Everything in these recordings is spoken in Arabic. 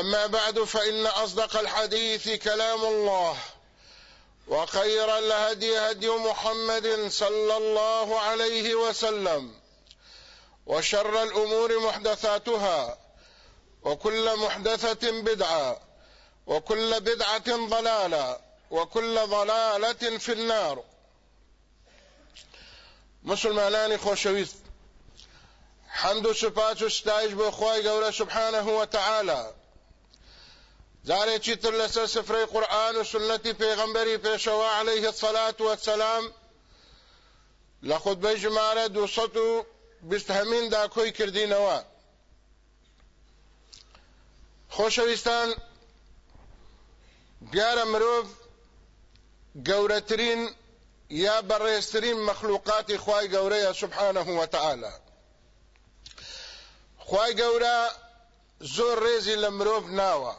أما بعد فإن أصدق الحديث كلام الله وخير الهدي هدي محمد صلى الله عليه وسلم وشر الأمور محدثاتها وكل محدثة بدعة وكل بدعة ضلالة وكل ضلالة في النار. مسلمانانی خۆشەویست حەمد و سوپاس و گەورە سبحانه وتعالى جارێکی تر لەسەر سفرەی قورآن و سنەتی پێغەمبەری پێشەوە عليه الصلاة والسلام لە خودبەی ژمارە بیست هەمیندا کۆی کردینەوە خۆشەویستان دیارە مرۆڤ گەورەترین یا بەڕێزترین مەخلوقاتی خوای گەورەیە سبحانه وتعالى خوای گەورە زۆر ڕێزی لە مرۆڤ ناوە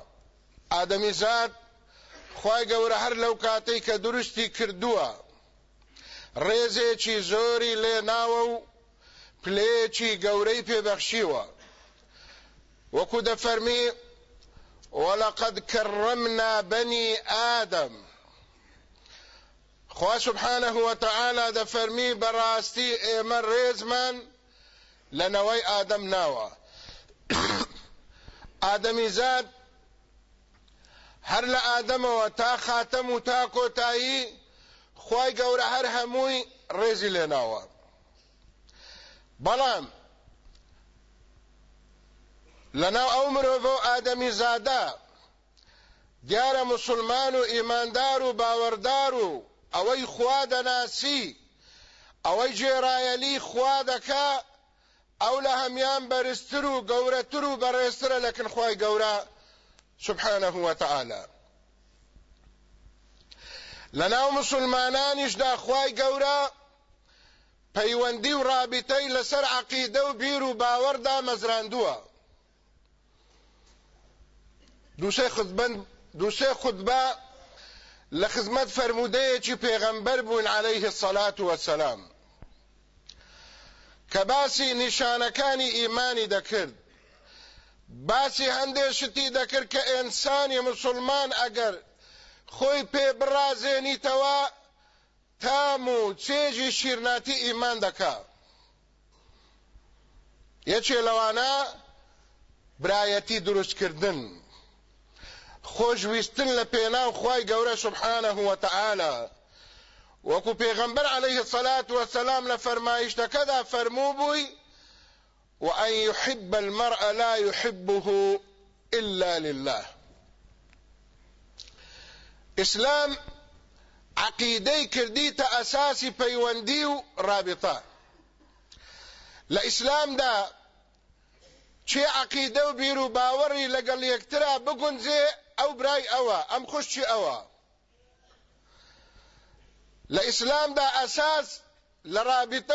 ئادەمی زاد خوای گەورە هەر لەو کاتەی کە دروستی کردووە. ڕێزێکی زۆری لێ ناوە و پلەیەکی گەورەی پێبەخشیوە. وەکو دەفەرمی ولقد كرمنا بني آدم. خوا سبحانه وتعالى د فرمی براستی ایمن ریزمان لنوی آدم ناوە. ئادەمی زاد هەر لە ئادەمەوە تا خاتەم و تا کۆتایی خی گەورە هەر هەمووی ڕێزی لێناوە. بەڵام لەناو ئەو مرۆڤ ئادەمی زادا دیارە مسلمان و ئیماندار و باوەڕدار و ئەوەی خوا دەناسی ئەوەی جێرایەلی خوا دەکا ئەو لە هەمیان بەرزتر و گەورەتر و بەڕێزترە لەکن خوای گەورە سبحانه وتعالى. لەناو مسلمانانیشدا خوای گەورە پەیوەندی و ڕابتەی لەسەر عەقیدە و بیر و باوەڕدا مەزراندووە دووسێ خودبە لە خزمەت فرموودەیەکی پێغەمبەر بوون عليه الصلاة والسلام. کە باسی نیشانەکانی ئیمانی دەکرد. باسی هەندێک شتی دەکرد کە ئینسانی مسلمان ئەگەر خۆی پێ بڕازێنیتەوە تام و چێژی شیرناتی ئیمان دەکا. یەکێ لەوانە برایەتی دروستکردن. خۆشویستن لە پێناو خوای گەورە سبحانه وتعالى وەکو پێغەمبەر عليه الصلاة والسلام لە فەرمایشتەکەدا فەرموو بووی وأن يحب المرء لا يحبه إلا لله. ئیسلام عقیدەی کردیتە ئەساسی پەیوەندی و ڕابطە لە ئیسلامدا چێ عقیدە و بیر و باوەڕی لەگەڵ یەکترا بگونجێ ئەو برای ئەوە ئەم خوشتی ئەوە لە ئیسلامدا ئەساس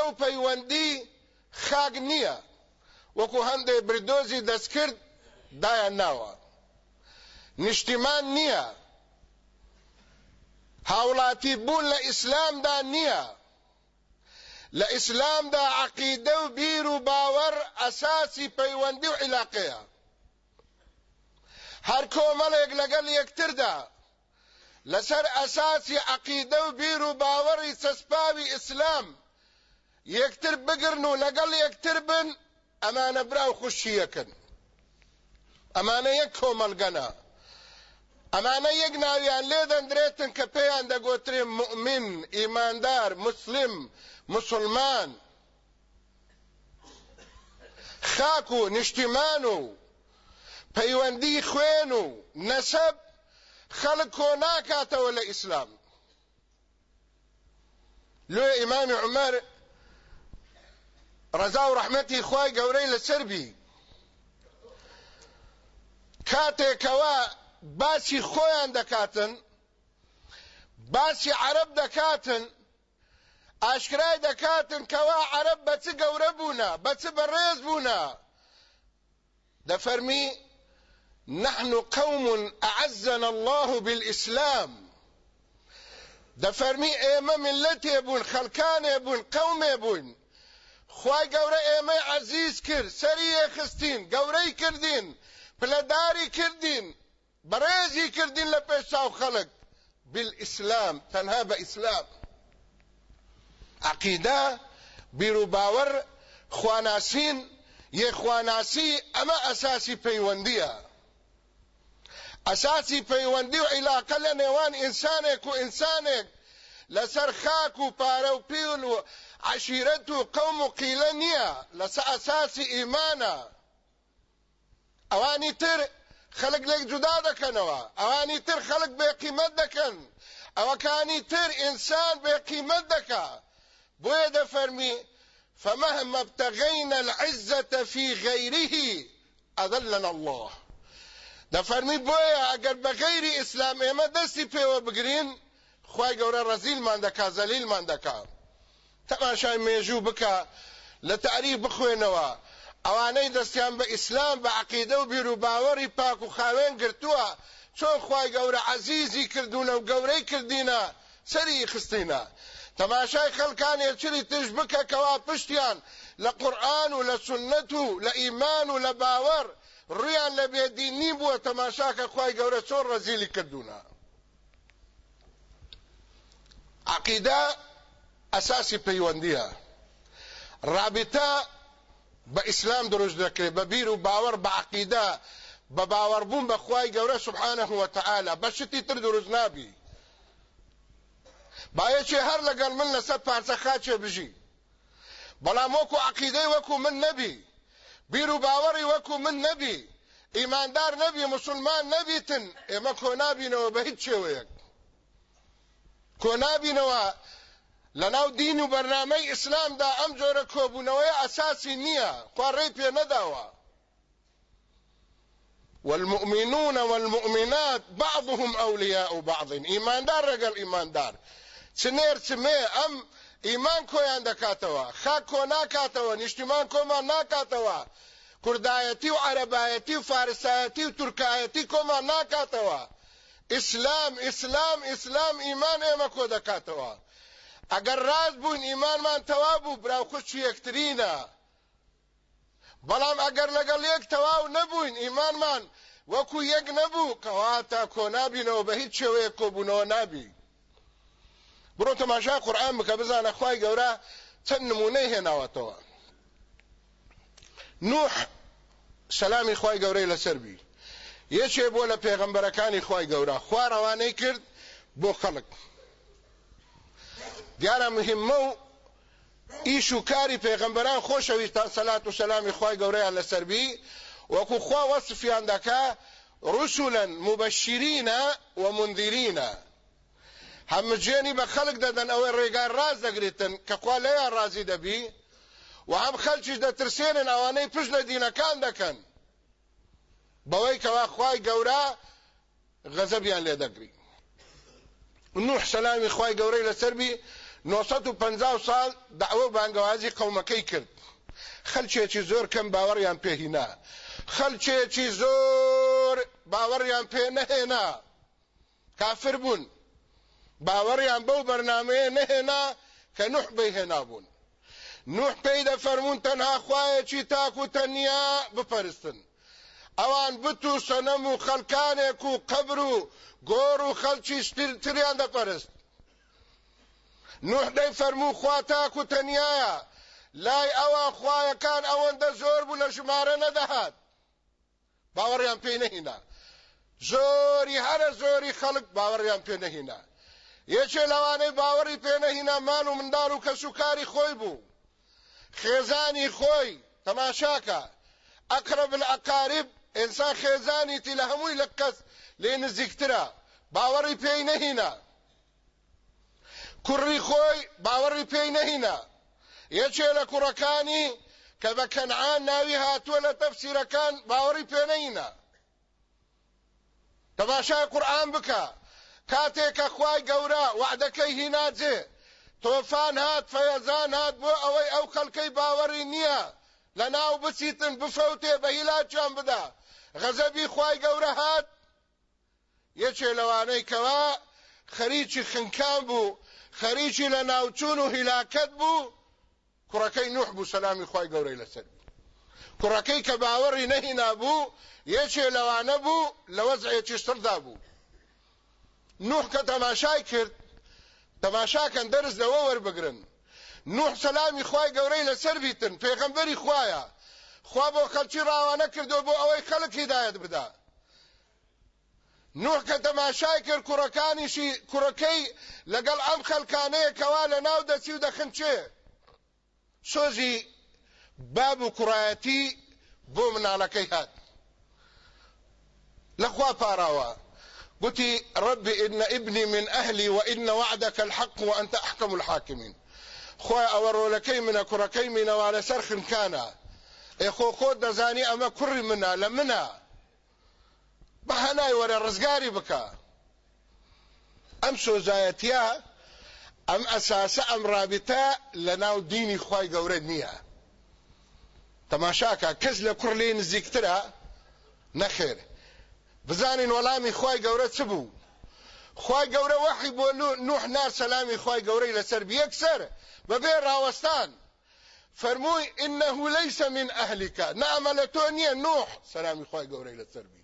و پەیوەندی وەکو هەندێک بردۆزی دەستکرد دایان ناوە. نیشتیمان نییە. هاوڵاتی بوون لە ئیسلامدا نییە. لە ئیسلامدا عقیدە و بیر و باوەڕ ئەساسی پەیوەندی و عیلاقەیە. هەر کۆمەڵێک لەگەڵ یەکتردا لەسەر ئەساسی عقیدە و بیر و باوەڕی چەسپاوی ئیسلام یەکتر بگرن و لەگەڵ یەکتر بن ئەمانە براو خوشیەکن ئەمانە یەک کۆمەلگەنە ئەمانە یەک ناویان لێ دەندرێتن کە پێیان دەگۆترێ مؤمن ئیماندار مسلم مسلمان. خاک و نیشتیمان و پەیوەندی خوێن و نەسەب خەڵک کۆ ناکاتەوە لە ئیسلام ڕەزا و ڕەحمەتی خوای گەورەی لەسەر بی کاتێکەوە باسی خۆیان دەکاتن باسی عرب دەکاتن ئاشکرای دەکاتن کەوا عرب گەورە بوونە بەچ بەڕێز بوونە دەفەرمی نحن قوم أعزنا الله بالإسلام. دەفەرمی ئێمە ملەتێ بوون خەلکانێ بوون قەومێ بوون خوای گەورە ئێمە عزیز کرد سەریە خستین گەورەی کردین پلەداری کردین بەڕێزی کردین لە پێش چاو خەڵک بالئیسلام تەنها بە ئیسلام. عقیدە بیر و باوەڕ خواناسین یەخواناسی ئەمە ئەساسی پەیوەندیە. ئەساسی پەیوەندی و عیلاقە لە نێوان ئینسانێک و ئینسانێک لەسەر خاک و پارە و پیل و عشیرەت و قەوم و قیلە نییە. لەسەر ئەساسی ئیمانە ئەوانی تر خەڵک لێک جودا دەکەنەوە. ئەوانی تر خەڵک بێقیمەت دەکەن. ئەوەکانی تر ئینسان بێقیمەت دەکا. بۆیە دەفەرمی فمهما ابتغينا العزة في غيره أذلنا الله. دەفەرمی بۆیە ئەگەر بە غەیری ئیسلام ئێمە دەستی پێوە بگرین خی گەورە ڕەزیلمان دەکا زەلیلمان دەکا. تەماشای مێژوو بکە لە تاریخ بخوێنەوە. ئەوانەی دەستیان بە ئیسلام بە عقیدە و بیر و باوەڕی پاک و خاوێن گرتووە. چۆن خی گەورە عزیزی کردوونە و گەورەی کردینە سەری خستینە. تەماشای خەڵکانێ چری تش بکە کەوا پشتیان لە قورآن و لە سنەت و لە ئیمان و لە باوەڕ. ڕیان لە بێدینی بووە تەماشاکە خی گەورە چۆن ڕەزیلی کردوونە. عقیدە ئەساسی پەیوەندیە. ڕابتە بە ئیسلام دروست دەکرێت بە بیر و باوەڕ بە عقیدە بە باوەڕبوون بە خوای گەورە سبحانه وتعالى بە شتی تر دروست نابی. بابەکێ هەر لەگەڵ من لەسەر پارچە خاچێ بژی. بەڵام وەکو عقیدەی وەکو من نەبی. بیر و باوەڕی وەکو من نەبی. ئیماندار نەبی مسلمان نەبیتن. ئێمە کۆنابینەوە بە هیچ شێوەیەک. کۆنابینەوە لەناو دین و بەرنامەی ئیسلامدا ئەم جۆرە کۆبوونەوەی ئەساسی نییە خوارڕێی پێ نەداوە. والمؤمنون والمؤمنات بعضهم أولياء بعض. إيمان دار رجل إيمان دار چنێر چمێ ئەم ئیمان کۆیان دەکاتەوە. خاک کۆ ناکاتەوە نیشتیمان کۆمان ناکاتەوە. کوردایەتی و عەرەبایەتی و فارسایەتی و تورکایەتی کۆمان ناکاتەوە. ئیسلام ئیسلام ئیسلام ئیمان ئێمە کۆ دەکاتەوە؟ ئەگەر ڕاست بوون ئیمانمان تەوا بوو براو خوشت یەکترینە. بەڵام ئەگەر لەگەڵ یەک تەواو نەبووین ئیمانمان وەکو یەک نەبوو کەواتە کۆنابینەوە بە هیچ شێوەیە کۆبوونەوە نابی. بڕۆ تەماشای قورآن بکە بزانە خوای گەورە چەند نمونەی هێناوەتەوە. نوح سەلامی خوای گەورەی لەسەر بی. یەکێ بۆ لە پێغەمبەرەکانی خوای گەورە خوا ڕەوانەی کرد بۆ خەڵک دیارە مهمە و ئیش و کاری پێغەمبەران خۆشەویستان سەلات و سەلامی خوای گەورەیان لەسەربی وەکو خوا وەصفیان دەکا رسلا مبشرين ومنذرين هەمجێنی بە خەڵک دەدەن ئەوەی ڕێگار ڕاز دەگرێتن کە خوا لەیان ڕازی دەبی و هەم خەلکیش دەترسێنن ئەوانەی پشت لە دینەکان دەکەن بەوەی کەوا خوای گەورە غەزەبیان لێ دەگری. نوح سەلامی خوای گەورەی لەسەربی 950 ساڵ دعوە بانگەوازی قەومەکەی کرد. خەلچێکی زۆر کەم باوەڕیان پێهینا. خەلچێکی زۆر باوەڕیان پێ نەهێنا. کافر بوون. باوەڕیان بەو بەرنمەیە نەهێنا کە نوح بەیهێنا بوون. نوح پێی دەفەرمونون تەنها خوایەکی تاک و تەنیا بپەرستن. ئەوان بت و سەنەم و خەلکانێک و قەبر و گۆڕ و خەلکی تریان دەپەرست. نوح دەی فەرموو خوا تاک و تەنیایە. لای ئەوە خوایەکان ئەوەندە زۆر بوو لە ژمارە نەدەهات. باوەڕیان پێی نەهینا. زۆری هەرە زۆری خەڵک باوەڕیان پێ نەهینا. یەکێ لەوانەی باوەڕی پێ نەهینا ماڵ و منداڵ و کەسوکاری خۆی بوو. خێزانی خۆی تەماشاکە. ئەقرب العقارب ئینسان خێزانیتی لە هەمووی لە کەس لێ نزیکترە باوەڕی پێی نەهینا. کوڕی خۆی باوەڕی پێی نەهینا. یەکێ لە کوڕەکانی کە بە کەنعان ناوی هاتووە لە تەفسیرەکان باوەڕی پێ نەهینا. تەماشای قورآن بکە. کاتێک کە خوای گەورە وعدەکەی هیناجێ تۆفان هات فەیەزان هات بۆ ئەوەی ئەو خەڵکەی باوەڕی نییە. لە ناو بچیتن بفەوتێ بە هیلاچیان بدا. غەزەبی خوای گەورە هات. یەکێ لەوانەی کەوا خەریکی خنکان بوو خەریکی لە ناوچوون و هیلاکەت بوو. کوڕەکەی نوح بوو سەلامی خوای گەورەی لەسەر کوڕەکەی کە باوەڕی نەهینا بوو یەکێ لەوانە بوو لە وەزعێکی سردا بوو. نوح کە تەماشای کرد تەماشاکەن دەرز لەوە وەربگرن. نوح سەلامی خوای گەورەی لەسەر بیتن پێغەمبەری خوایە خوا بۆ خەڵکی ڕاوانە کردو بۆ ئەوەی خەڵک هیدایەت بدا. نوح کە تەماشای کرد کوڕەکانیشی کوڕەکەی ئەم خەلکانەیە کەوا لە ناو دەچی و دەخنچێ سۆزی باب و کوڕایەتی بۆ مناڵەکەی هات. لەخوا پاراوە. قلت رب إن ابني من أهلي وإن وعدك الحق وأنت أحكم الحاكمين. خوای ئەوە ڕۆلەکەی منە کوڕەکەی منەوە لە سەر خنکانە. ئێخۆ خۆت دەزانی ئەمە کوڕی منە لە منە. بە هەنای وەرە ڕزگاری بکە. ئەم سۆزایەتە ئەم ئەساسە ئەم رابطە لە ناو دینی خی گەورە نییە. تەماشاکە کەس لە کوڕ لێ نزیکترە نەخێر. بزانین وەڵامی خی گەورە چ بوو؟ خی گەورە وەحی بۆ نوح نار سەلامی خی گەورەی لەسەر بیەکسەر بەبێ ڕاوەستان. فەرمووی إنه ليس من أهلك. نعم لتونية نوح. سلامي خواهي قوري للسربي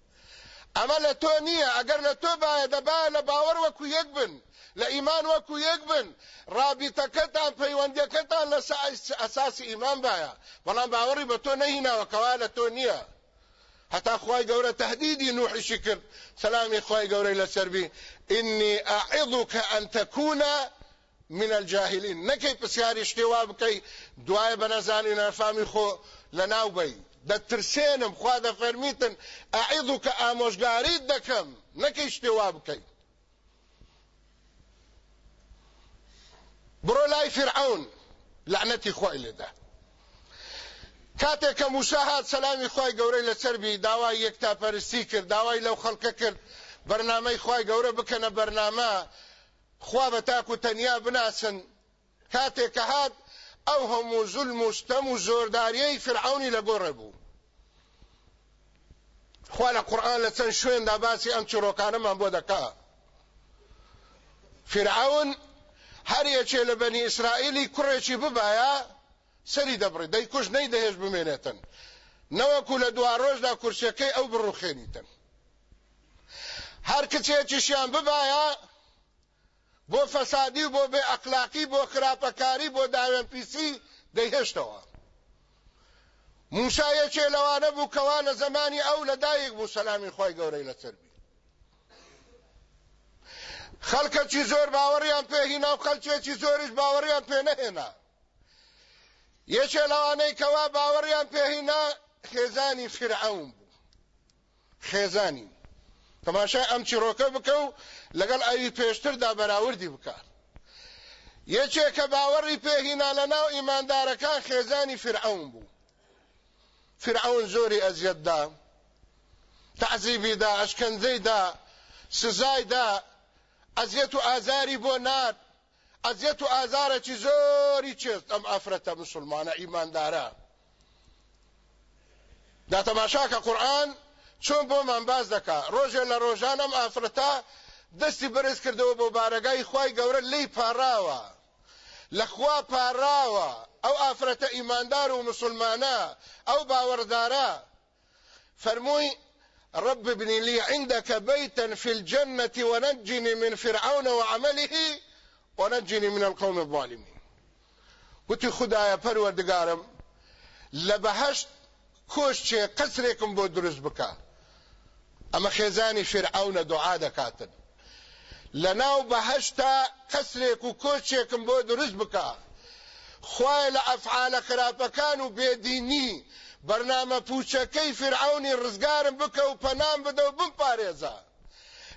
أما لتونية أقر لتوبا دبا لباور وكو يقبن لإيمان وكو يقبن رابطكتان فيوانديكتان لأساس إيمان بايا بلان باوري بتو نهينا وكوالا تونية حتى خواهي قوري تهديدي نوح شكر سلامي خواهي قوري للسربي إني أعظك أن تكون من الجاهلين نەکەی پرسیاری شتێوا بکەی دوایە بە نەزانی نەفامی خۆ لە ناو بی دەترسێنم خوا دەفەرمیتن ئەعیض و کە ئامۆژگاریت دەکەم. نەکەی شتێوا بکەیت بڕۆ لای فرعون لعنەتی خۆی لێدا. کاتێک کە موسا هات سەلامی خۆی گەورەی لەسەربی داوای یەکتاپەرستی کرد داوای لەو خەڵکە کرد بەرنامەی خۆی گەورە بکەنە بەرنامە خوا بە تاک و تەنیا بناسن. کاتێک کە هات ئەو هەموو زولم و ستەم و زۆرداریەی فرعونی لە گۆڕێ بوو. خوا لە قورآن لە چەند شوێندا باسی ئەم چڕۆکانەمان بۆ دەکا. فرعون هەر یەکێ لە بەنی ئیسرائیلی کوڕێکی ببایە سەری دەبڕێت دەی کوش نەی دەهێش بمێنێتن. نەوەکو لە دوا ڕۆژدا کورسەکەی ئەو بڕوخێنیتن. هەر کچێکیشیان ببایە بۆ فەسادی بۆ بێ ئەقلاقی بۆ خراپەکاری بۆ داوێن پیسی دەیهێشتەوە. موسایەکێ لەوانە بوو کەوا لە زمانی ئەو لەدایک بوو سەلامی خۆی گەورەی لەسەربی خەڵکەکی زۆر باوەڕیان پێهینا و خەلکێکی زۆریش باوەڕیان پێ نەهێنا. یەکێ لەوانەی کەوا باوەڕیان پێهینا خێزانی فرعون بوو. خێزانی. تەماشای ئەم چیرۆکە بکە و لەگەڵ ئەوی پێشتردا بەراوردی بکە. یەکێک کە باوەڕی پێهینا لە ناو ئیماندارەکان خێزانی فرعون بوو فرعون زۆری ئەزیەتدا تعزیبیدا ئەشکەنجەیدا سزایدا ئەزیەت و ئازاری بۆ نات ئەزیەت و ئازارێکی زۆری چێست ئەم ئافرەتە مسلمانە ئیماندارە دا تەماشاکە قورآن چۆن بۆمان باز دەکا ڕۆژێ لە ڕۆژان ئەم ئافرەتە دەستی بەرز کردەوە بۆ بارەگای خوای گەورە لی پاراوە. لەخوا پاراوە. ئەو ئافرەتە ئیماندار و مسلمانە ئەو باوەڕدارە. فەرمووی رب ابن لي عندك بيتا في الجنة ونجني من فرعون وعمله ونجني من القوم الظالمين قلت خدایا پروردگارم لە بەهەشت کۆشکێ قەسرێکم بۆ دروست بکە. ئەمە خێزانی فرعونە دوعا دەکاتن. لە ناو بەهشتا قەسرێک و کۆشکێکم بۆ دروست بکە خوای لە ئەفعالە خراپەکان و بێدینی بەرنامە پوچەکەی فرعونی ڕزگارم بکە و پەنام بدە و بمپارێزە.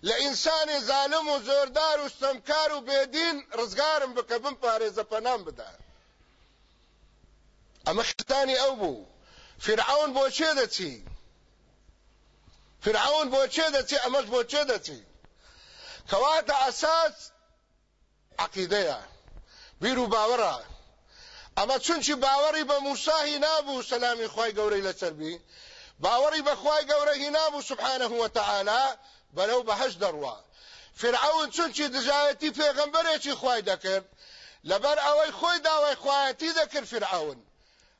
لە ئینسانی زالم و زۆردار و ستەمکار و بێدین ڕزگارم بکە بمپارێزە پەنام بدە. ئەمە ختانی ئەو بوو. فرعون بۆ چێ دەچی؟ فرعون بۆ چێ دەچی؟ ئەمەش بۆ چێ دەچی؟ کەواتە ئەساس عقیدەیە. بیر و باوەڕە. ئەمە چونچی باوەڕی بە موساهی نابوو سەلامی خی گەورەی لەسەربی باوەڕی بەخوای گەورەهی نابوو سبحانه وتعالى بەلەو بەهش دەڕوا. فرعون چونچی دژایەتی پێغەمبەرێکی خوای دەکرد لەبەر ئەوەی خۆی داوای خوایەتی دەکرد فرعون.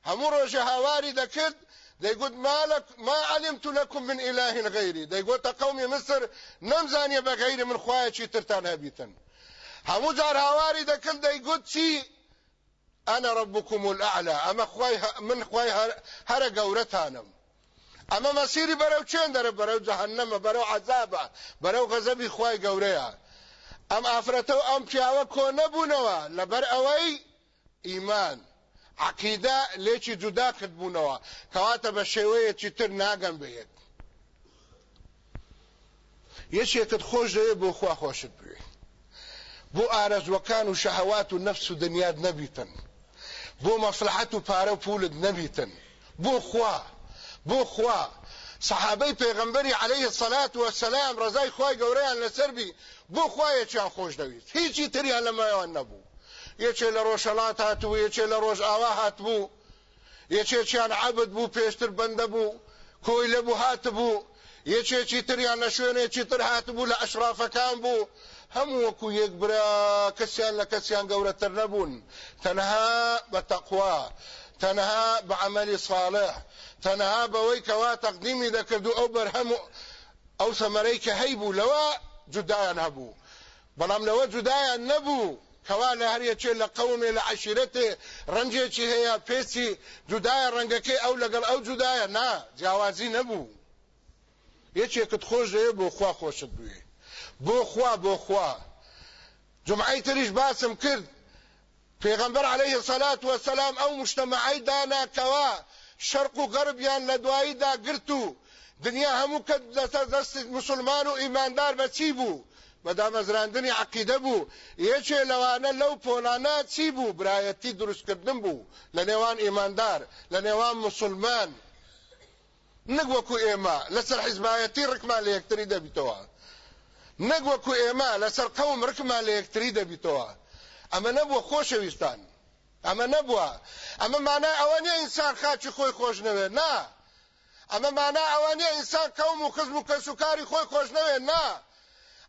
هەموو ڕۆژە هاواری دەکرد دەیگوت مالك ما علمت لكم من إله غيري دەیگوتە قومی مصر نەمزانیە بە غەیری من خوایەکی ترتان هەبیتن هەموو جار هاواری دەکرد دەیگوت چی أنا ربكم الأعلى أما خواي من خواي هر گەورەتانم ئەمە مەسیری بەرەو چێن دەرە بەرەو جەهەنەمە بەرەو عەزابە بەرەو غەزەبی خوای گەورەیە ئەم ئافرەتە و ئەم پیاوە کۆ نەبوونەوە لەبەر ئەوەی ئیمان عقیدە لێکی جودا کردبوونەوە کەواتە بە شێوەیەکی تر ناگەم بێت. یەکێکت خۆش دەوێت بۆ خوا خۆشت بوێ بۆ ئارەزوەکان و شەهەوات و نەفس و دنیاد نەبیتن. بۆ مەفلحەت و پارە و پولت نەبیتن. بۆ خوا بۆ خوا. صحابەی پێغمبەری عليه الصلاة والسلام ڕزای خوای گەورەیان لەسەربی بۆ خوایەکیان خۆش دەویست. هیچی تریان لەمایەوان نەبوو. یەکێ لە ڕۆژەڵات هاتبوو یەکێ لە ڕۆژ ئاوا هاتبوو. یەکێکیان عبد بوو پێشتر بەندە بوو کۆی لەبوو هاتبوو یەکێکی تریان لە شوێنێکی تر هاتبوو لە ئەشرافەکان بوو. هەموو وەکو یەک برا کەسیان لە کەسیان گەورەتر نەبوون. تەنها بە تەقوا تەنها بە عملی صالح تەنها بەوەی کەوا تەقدیمی دەکرد و ئەو بەرهەم ئەو سەمەرەی کە هەیبوو لەوە جودایان هەبوو. بەڵام لەوە جودایان نەبوو. کەوا لە هەریەکێ لە قەومێ لە عشیرەتێ ڕەنجێکی هەیە؟ پێچی جودایە ڕەنگەکەی ئەو لەگەڵ ئەو جودایە. نا جیاوازی نەبوو. یەکێکت خۆش دەوێ بۆ خوا خۆشت بوێ بۆ خوا بۆ خوا. جمعی تریش باسم کرد. پێغەمبەر عليه الصلاة والسلام ئەو مجتمعی داناکەوە شەرق و غەربیان لە دواییدا گرت و دنیا هەموو کە لەسەر دەست مسلمان و ئیماندار بەچی بوو؟ بەدامەزراندنی عقیدە بوو. یەکێ لەوانە لەو پۆلانە چی بوو؟ برایەتی دروستکردن بوو. لە نێوان ئیماندار لە نێوان مسلمان. نەک وەکو ئێمە لەسەر حیزبایەتی ڕکمان لە یەکتری دەبیتەوە. نەک وەکو ئێمە لەسەر قەوم ڕکمان لە یەکتری دەبیتەوە. ئەمە نەبووە خۆشەویستان ئەمە نەبووە. ئەمە مانای ئەوە نیە ئینسان خاچی خۆی خۆش نەوێ نا. ئەمە مانای ئەوە نیە ئینسان کەوم و خزم و کەسوکاری خۆی خۆش نەوێ نا.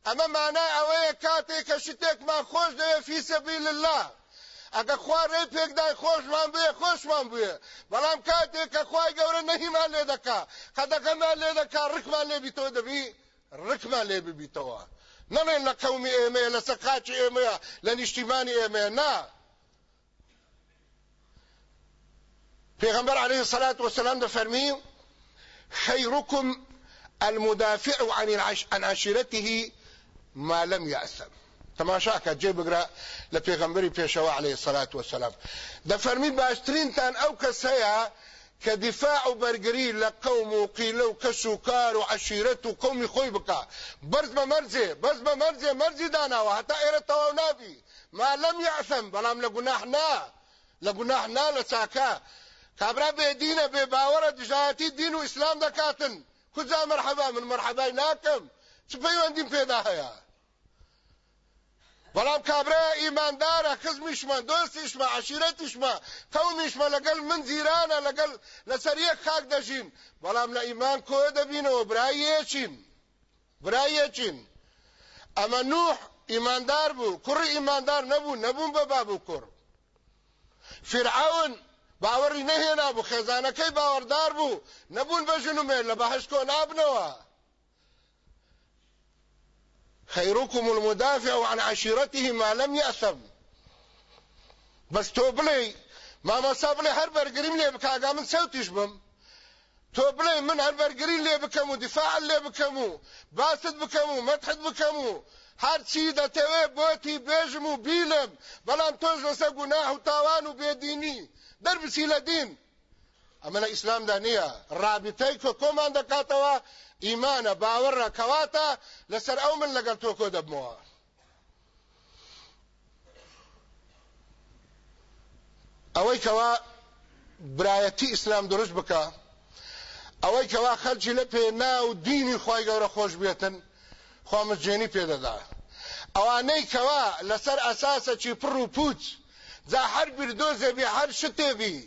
ئەمە مانای ئەوەیە کاتێک کە شتێکمان خۆش دەوێ فی سەبیل الله. ئەگە خوا ڕێ پێکدای خۆشمان بێ خۆشمان بوێ بەڵام کاتێک کە خوای گەورە نەهیمان لێ دەکا قەدەکەمان لێ دەکا ڕکمان لێ بیتەوە دەبی ڕکمان لێ ببیتەوە نەڵێن لە قەومی ئێمەیە لە سەقاچی ئێمەیە لە نیشتیمانی ئێمەیە نا پێغەمبەر عليه الصلاة والسلام دەفەرمی خيركم المدافع عن عشيرته ما لم يأسم تەماشاکە جێ بگرە لە پێغەمبەری عليه سەلات وسلام دەفەرمی باشترینتان ئەو کەسەیە کە دیفاع و بەرگری لە قەوم و قیلە و کەس و کار و عشیرەت و قومی خۆی بکە بەرز ما لەم یعسم بەڵام لە گوناح نا لە گوناح نا لە چاکە کابرا دینە بێ مرحبا من مرحبای ناکەم چ پەیوەندیم پێدا هەیە؟ بەڵام کابرا ئیماندارە خزمیشمە دۆستیشمە عشیرەتیشمە قەومیشمە لەگەڵ من جیرانە لەگەڵ لەسەر یەک خاک دەژین. بەڵام لە ئیمان کۆ دەبینەوە؟ برایەچین برایەچین ئەمە نوح ئیماندار بوو. کوڕی ئیماندار نەبوو نەبوون بە بابوو کوڕ. فرعون باوەڕی نەهێنا بوو خێزانەکەی باوەڕدار بوو. نەبوون بە ژنومێ لە بەهشت کۆ نابنەوە. خيركم المدافع عن عشيرته ما لم يأثم. بس تۆ بڵێ مامۆستا بڵێ هەر بەرگریم لێ بکە ئاگا من سەوتیش بم بڵێ من هەر بەرگری لێ بکەم و دیفاع لێ بکەم و باست بکەم و مەدحت بکەم و هەرچی دەتەوێ بۆتی بێژم و بیلم بەڵام تۆش لەسەر گوناه و تاوان و بێدینی دەربسی لە دین ئەمە لە ئیسلامدا ئیمانە باوەڕە کەواتە لەسەر ئەو من لەگەڵ تۆ کۆ دەبمەوە. ئەوەی کەوا برایەتی ئیسلام دروست بکە. ئەوەی کەوا خەلکی لە پێ ناو دینی خی گەورە خۆش بێتن خۆمەجێنی پێدەدا ئەوانەی کەوا لەسەر ئەساسە چی پڕ و پوچ جا هەر بردۆزێبی هەر شتێبی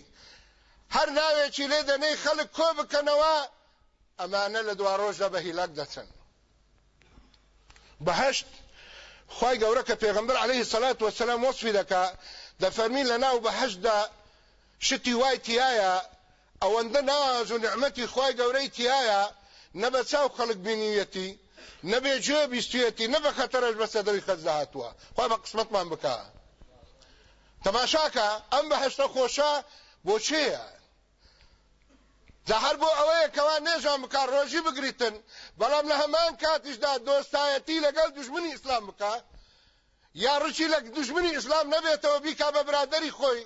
هەر ناوێکی لێ دەنەی خەڵک کۆ بکەنەوە ئەمانە لە دوا ڕۆژدا بە هیلاک دەچن بەهشت خی گەورە عليه سەلات وسلام وەصفی دەکا دەفەرمی لە ناو بەهشدا شتی وای تایە ئەوەندە ناز و نعمەتی خی گەورەی تایە نەبە چاو خەڵک بینیەتی نەبێ جێ بیستویەتی نەبە خەتەرش بە سەدەوی خەز داهاتووە خوا بە قسمەتمان بکە تەماشاکە ئەم بەهشتە خۆشە جا هەر بۆ ئەوەیە کەوا نێژان بکە ڕۆژی بگریتن بەڵام لە هەمان کاتیشدا دۆستایەتی لەگەڵ دژمنی ئیسلام بکە یا ڕچی لە دژمنی ئیسلام نەبێتەوە بیکا بە برادری خۆی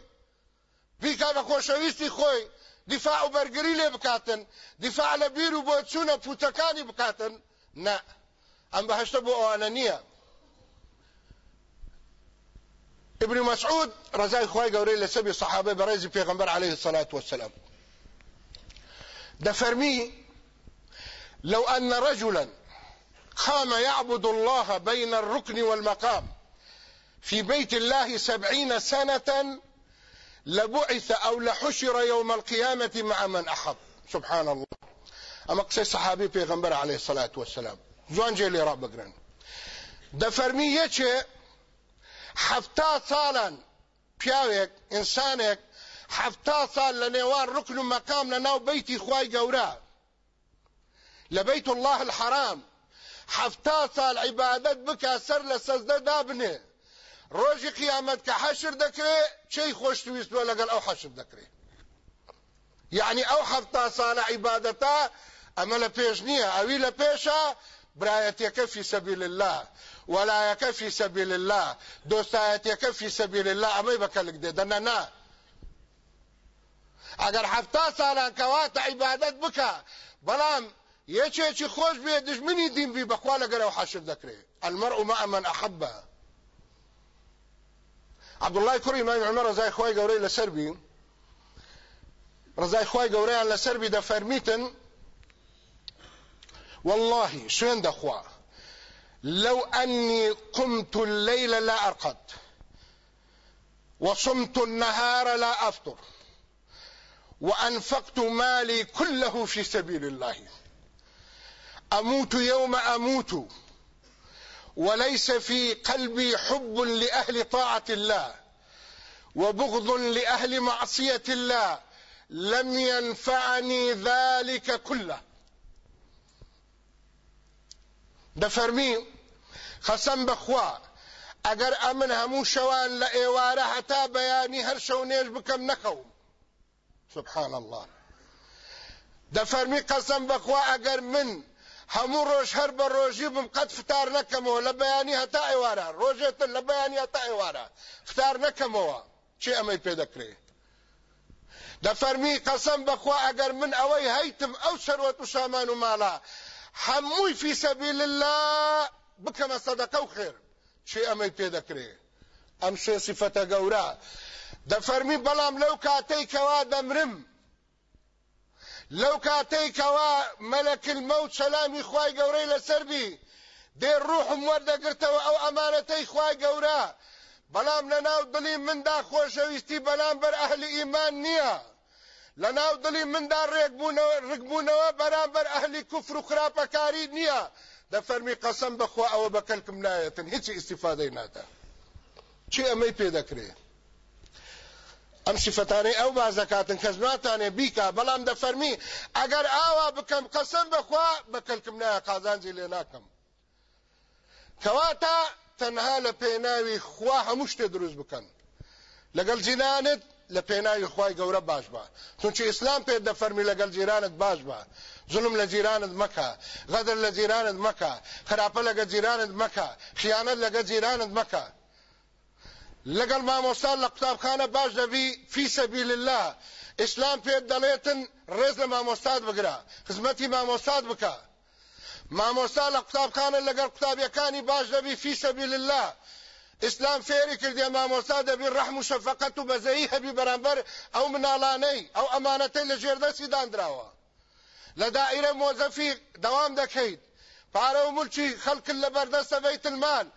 بیکا بە خۆشەویستی خۆی دیفاع و بەرگری لێ بکاتن. دیفاع لە بیر و بۆ چوونە پوتەکانی بکاتن. نه. ئەم بەهشتە ابن مسعود رضای خوای گەورەی لەسەبی صحابه بەڕێزی پێغمبەر عليه الصلاة والسلام. دفرمي لو أن رجلا قام يعبد الله بين الركن والمقام في بيت الله سبعين سنة لبعث أو لحشر يوم القيامة مع من أحب. سبحان الله. أما قصي صحابي پیغمبر عليه الصلاة والسلام. زوان جيلي راب بقرن دفرمي يچه حفتا سالا. پیاوێک ئینسانێک حفتا سال لە نێوان ڕکن و مەقام لە ناو بەیت الله الحرام. حفتا سال عیبادت بکە سەر لە سەزدە دابنێ. ڕۆژی قیامەت کە حەشر دەکرێ چی خۆشویستوە لەگەڵ ئەو حەشر دەکرێ. یعنی ئەو حفتا سالە عیبادەتا ئەمە لە پێش نییە. ئەوی لە پێشە الله وەلایەکە فی سەبیل الله دۆستایەتەکە فی سەبیل الله ئەمەی بەکەلک دێ. دەنە نا ئەگەر هەفتا ساڵان کەواتە عیبادەت بکە بەڵام یەکێکی دژمنی دین بی بەخوا لەگەرەوە حەشر دەکرێت المرء مع من أحبه عبد الله کوڕی مای عمر ڕزای خۆی گەورەی لەسەر بی ڕزای خۆی گەورەیان لەسەر بی دەفەرمیتن. والله شوێن دەخوا. لو أني قمت الليل لا أرقد. وصمت النهار لا أفطر. وأنفقت مالي كله في سبيل الله. أموت يوم أموت وليس في قلبي حب لأهل طاعة الله وبغض لأهل معصية الله. لم ينفعني ذلك كله. دفرمي خسم بخوا اگر امن همو شوان لئیواره حتا بیانی هر شونیش بکم نخوم سبحان الله. دەفەرمی قەسم بەخوا ئەگەر من هەموو ڕۆژ هەر بە ڕۆژی بم قەت فتار بەیانی هەتا ئێوارە. ڕۆژێتن لە بەیانی هەتا ئێوارە. فتار نەکەمەوە. چی ئەمەی پێ دەکرێ؟ دەفەرمی قەسەم بەخوا ئەگەر من ئەوەی هەیتم ئەو سەروەت و سامان و ماڵە هەمووی فی سەبیل الله بکەمە سەدەقە و خێر. چی ئەمەی پێ دەکرێ؟ ئەم سێ سیفەتە گەورە. دەفەرمی بەڵام لەو کاتەی کەوا دەمرم. لەو کاتەی کەوا مەلەکل مەوت سەلامی خوای گەورەی لەسەربی دێ ڕوحم وەردەگرتەوە ئەو ئەمانەتەی خوای گەورە. بەڵام لە ناو دڵی مندا خۆشەویستی بەلام بەر ئەهلی ئیمان نییە. لە ناو دڵی مندا ڕێکبوونەوە بەرامبەر ئەهلی کوفر و خراپەکاری نییە. دەفەرمی قەسەم بەخوا ئەوە بەکەلکم نایەتن هیچی ئیسیفادەی نادا چی ئەمەی پێ دەکرێت ئەم سفتانەی ئەو بازەکاتن کەس ناتانێ بیکە بەڵام دەفەرمی ئەگەر ئاوا بکەم قەسم بخوا بەکەلکم نایە قازانجی لێ ناکەم. کەواتە تەنها لە پێناوی خوا هەموو شتێ دروست بکەن. لەگەڵ جیرانت لە پێناوی خوای گەورە باش بە. چونچی ئیسلام پێ دەفەرمی لەگەڵ جیرانت باش بە. ظلم لە جیرانت مەکە غەدر لە جیرانت مەکە خراپە لەگە جیرانت مەکە خیانەت لەگە جیرانت مەکە. لەگەڵ مامۆستا لە قوتابخانە باش دەبی فی سەبیل الله ئیسلام پێت دەڵێتن ڕێز لە مامۆستاد بگرە خزمەتی مامۆستاد بکە. مامۆستا لە قوتابخانە لەگەڵ قوتابیەکانی باش دەبی فی سەبیل الله ئیسلام فێری کردێ مامۆستا دەبی ڕەحم و شەفەقەت و بەزەیی هەبی بەرامبەر ئەو مناڵانەی ئەو ئەمانەتەی لە ژێردەستی دانراوە. لە دائیرە مۆزەفی دەوام دەکەیت. پارە و ملکی خەڵکن لە بەردەستە بەیت المال.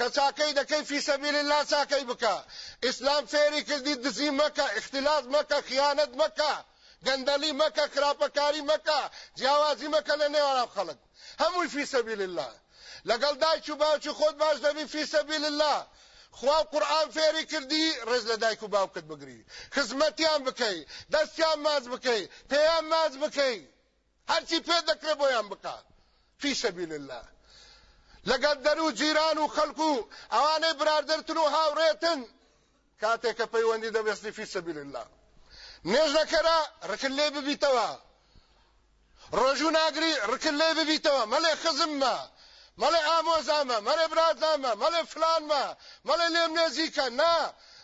كساكي دكي في سبيل الله ساكي بكا اسلام فيري كذي دزي مكا اختلاس مكا خيانت مكا گندلی مکه کراپکاری مکه جیاوازی مکه نه نه خلق هموی فی سبیل الله لګل دای چې باو چې خود باش دوی فی سبیل الله خو قرآن فێری کردی ڕێز لە دایک و باوکت بگری خزمەتیان بکەی دەستیان ماز بکەی پێیان ماز بکەی هەرچی پێ دەکرێ بۆیان بکات فی سبیل الله لەگەڵ دەر و جیران و خەڵکو ئەوانەی برادرتن و هاوڕێتن کاتێک کە پەیوەندی دەبێستی فی سەبیل الله نێژ نەکەرە ڕکن لێ ببیتەوە. ڕۆژوو ناگری ڕکن لێ ببیتەوە. مەڵێ خزممە مەڵێ ئامۆزامە مەڵێ برازامە مەڵێ فلانمە مەڵێ لێم نێزیکە. نا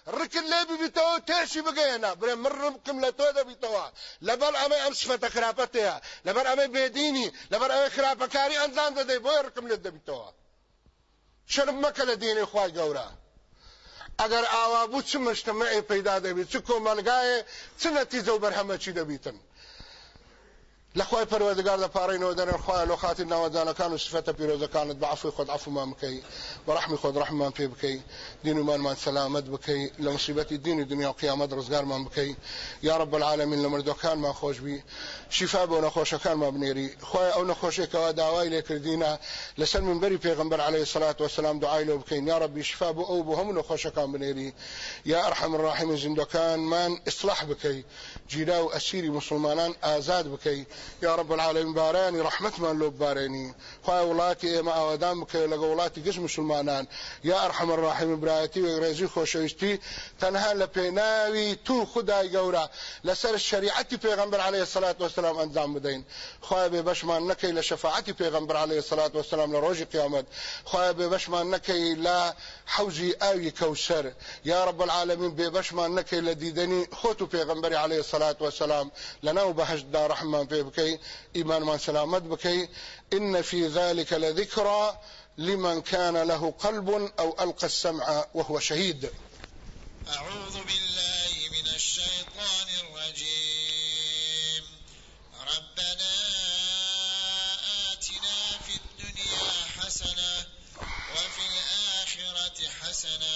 ڕکن لێ ببیتەوە تێشی بگەێنە برێ من ڕمکم لە تۆ دەبیتەوە. لەبەر ئەمە ئەم سفەتە خراپەتەیە. لەبەر ئەمە بێدینی. لەبەر ئەوەی خراپەکاری ئەنجام دەدەی. بۆی ڕکم لێت دەبیتەوە. شرم مەکە لە دینی خوای گەورە. ئەگەر ئاوا بوو چ مشتمەعی پەیدا دەبیت چ کۆمەلگایە؟ چ نەتیجە و بەرهەمەچی دەبیتن؟ لەخوای پەروەردگار دەپارڕینەوە دەرێن خوای لۆ خاتی ناوەدانەکان و سفەتە پیرۆزەکانت بەعفوی خۆت عفومان بکەی بەڕەحمی خۆت ڕەحمان پێ بکەی دین ومانمان سەلامەت بکەی لە مصیبەتی دین و دنیا و قیامەت ڕزگارمان بکەی یا رب العالمین لە مردەکانمان خۆشبی شیفا بۆ نەخۆشەکانمان بنێری خوای ئەو نەخۆشێکەوە داوای لێکردینە لەسەر منبەری پێغمبەر عليه والسلام دعای لێ بکەین یا ربی شیفا بۆ ئەو بۆ هەموو نەخۆشەکان بنێری يا أرحم الراحمين زیندەکانمان ئیصلاح بکەی جیرا و ئەسیری مسلمانان بکەی یا رب العالمین بارانی ڕحمەتمان لۆ بارێنی خوای وڵاتی ئێمە ئاوادان بکەی لەگە وڵاتی گشت مسلمانان. يا أرحم الراحمين برایەتی و ڕێزی خۆشەویستی تەنها تو خدای گەورە لەسەر شریعەتی پێغمبەر عليه الصلاة والسلام ئەنجام بدەین خوای بێ بەشمان نەکەی لە شەفاعەتی پێغمبەر عليه الصلاة والسلام لە قیامەت خوای بێ بەشمان نەکەی لە حوزی ئاوی کەوسەر یا رب العالمین بێ بەشمان نەکەی لە دیدەنی خۆت و پێغمبەری عليه الصلاة والسلام. لەناو بەهشتدا ڕحمان پێ بکەی إيمان سلامت بكي. إن في ذلك لذكرى لمن كان له قلب أو ألقى السمع وهو شهيد. أعوذ بالله من الشيطان الرجيم. ربنا آتنا في الدنيا حسنة وفي الآخرة حسنة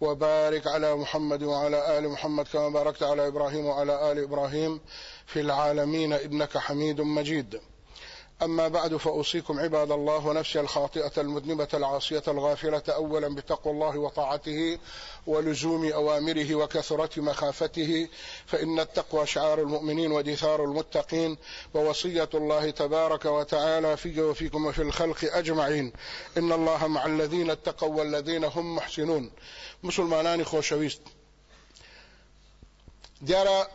وبارك على محمد وعلى آل محمد كما باركت على إبراهيم وعلى آل إبراهيم في العالمين إنك حميد مجيد. أما بعد فأوصيكم عباد الله ونفسي الخاطئة المذنبة العاصية الغافلة أولا بتقوى الله وطاعته ولزوم أوامره وكثرة مخافته فإن التقوى شعار المؤمنين ودثار المتقين ووصية الله تبارك وتعالى في وفيكم وفي الخلق أجمعين. إن الله مع الذين اتقوا والذين هم محسنون. مسلمانان خوشويست. دیارە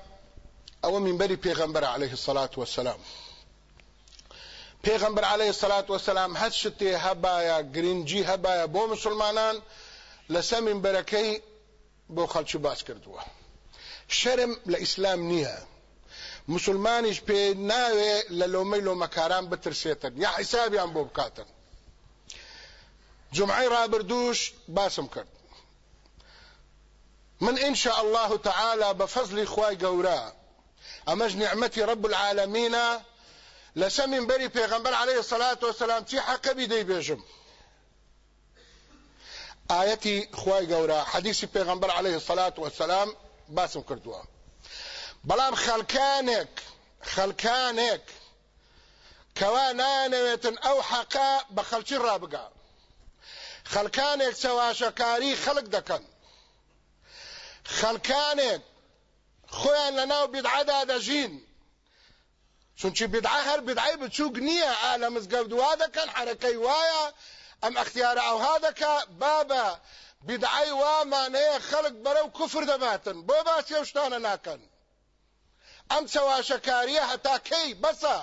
ئەوە منبەری پێغەمبەر عليه الصلاة والسلام. پێغەمبەر عليه الصلاة والسلام هەت شتێ هەبایە گرنگجی هەبایە بۆ مسلمانان لەسەر منبەرەکەی بۆ خەڵکی باس کردووە شەرم لە ئیسلام نییە مسلمانیش پێ ناوێ لە لۆمەی لۆمەکاران بترسێتن یا حیسابیان بۆ بکاتن. جمعی رابردوش باسم کرد. من إن شاء الله تعالى بفضل خواي قورا أمج نعمتي رب العالمين لسمن بري پیغمبر عليه الصلاة والسلام تي حق بدي بيجم آيتي خواي قورا حديثي پیغمبر عليه الصلاة والسلام باسم كردوا بلام خلكانك خلكانك كوانانويتن أو حقا بخلچي رابقا خلكانك سواشكاري خلق دكن خەڵکانێک خۆیان لە ناو بیدعەدا دەژین چونچی بیدعە هەر بیدعی بچووک نییە ئا لە مزگەوتوا دەکەن حرەکەی وایە؟ ئەم ئەختیارە ئەوها دەکا بابە بیدعی وامانەیە خەڵک بەرەو کوفر دەباتن. بۆ باسی ئەو شتانە ناکەن. ئەم چەواشەکاریە هەتا کەی بەسە؟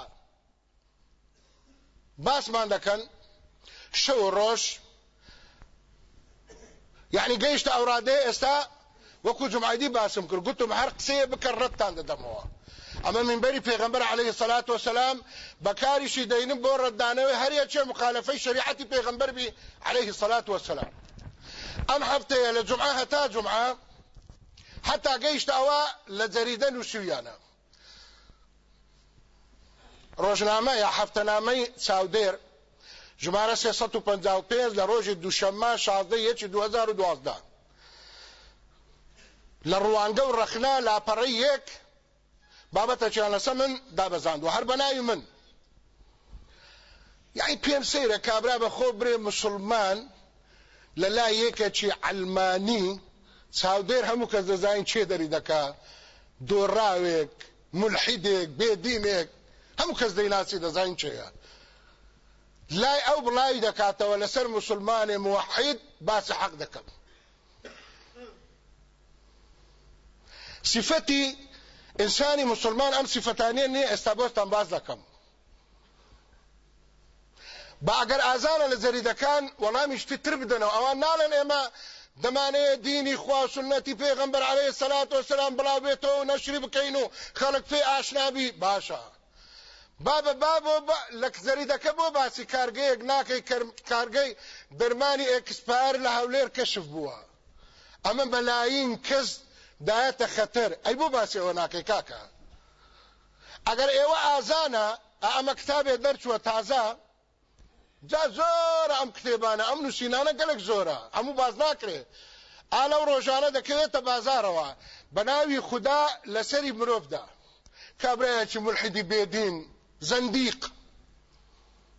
باسمان دەکەن. شەو ڕۆژ. یعنی گەیشتە ئەوڕادەیە ئێستا وەکو جمعیدی باسم کرد. گوتم هەر قسەیە بکەن ڕەتتان دەدەمەوە ئەمە منبەری پێغمبەر عليه الصلاة والسلام بەکاریشی دەینم بۆ ڕەتدانەوەی هەریەکێ مخالفەی شریعەتی پێغمبەر بی عليه الصلاة والسلام. ئەم هەفتەیە لە جمعە هەتا جمعە حتا گەیشتەوە لە جەریدە نووسویانە ڕۆژنامە یا هەفتەنامەی چاودێر ژمارە 355 لە ڕۆژی دووشەممە 16 یەکی 2012 لە ڕوانگە و ڕەخنا لاپەڕی یەک بابەتەکیان لەسە من دابەزاند و هەر بەناوی من. یعنی پێم سەیرە کابرا بە خۆ برێ مسلمان لە لای یەکێکی ئەلمانی چاودێر هەموو کەس دەزانین چێ دەری دەکا. دۆڕاوێک ملحیدێک بێدینێک هەموو کەس دەیناسی دەزانین چێە. لای ئەو بڵاوی دەکاتەوە لەسەر مسلمانێ موحید باسی حەق دەکەم. صفەتی ئینسانی مسلمان ئەم صفەتانیە نیە ئێستا بۆستان باز دەکەم. با ئەگەر ئازانە لە زەریدەکان وەڵامی شتی تر بدەنەوە ئەوان ناڵێن ئێمە دەمانەیە دینی خوا سنەتی پێغەمبەر عەلەیهی سەلات وسەلام بڵاو بێتەوە و نەشری بکەین و خەڵک پێ ئاشنابی باشە. بابە بابۆ لە زەریدەکە بۆ باسی کارگەیەک ناکەی کارگەی دەرمانی ئێکسپار لە هەولێر کەشف بووە. ئەمە بەلایین کەس دایەتە خەتەر ئەی بۆ باسی ئەوە ناکەی کاکە. ئەگەر ئێوە ئازانە ئەمە کتابێ دەرچووە تازە جا زۆرە ئەم کتێبانە ئەم نووسینانە گەلک زۆرە. هەموو باز ناکرێ. ئالە و ڕۆژانە دەکەوێتە بازارەوە. بە ناوی خوددا لەسەری مرۆڤدا. کابراایەکی ملحیدی بێدین زەندیق.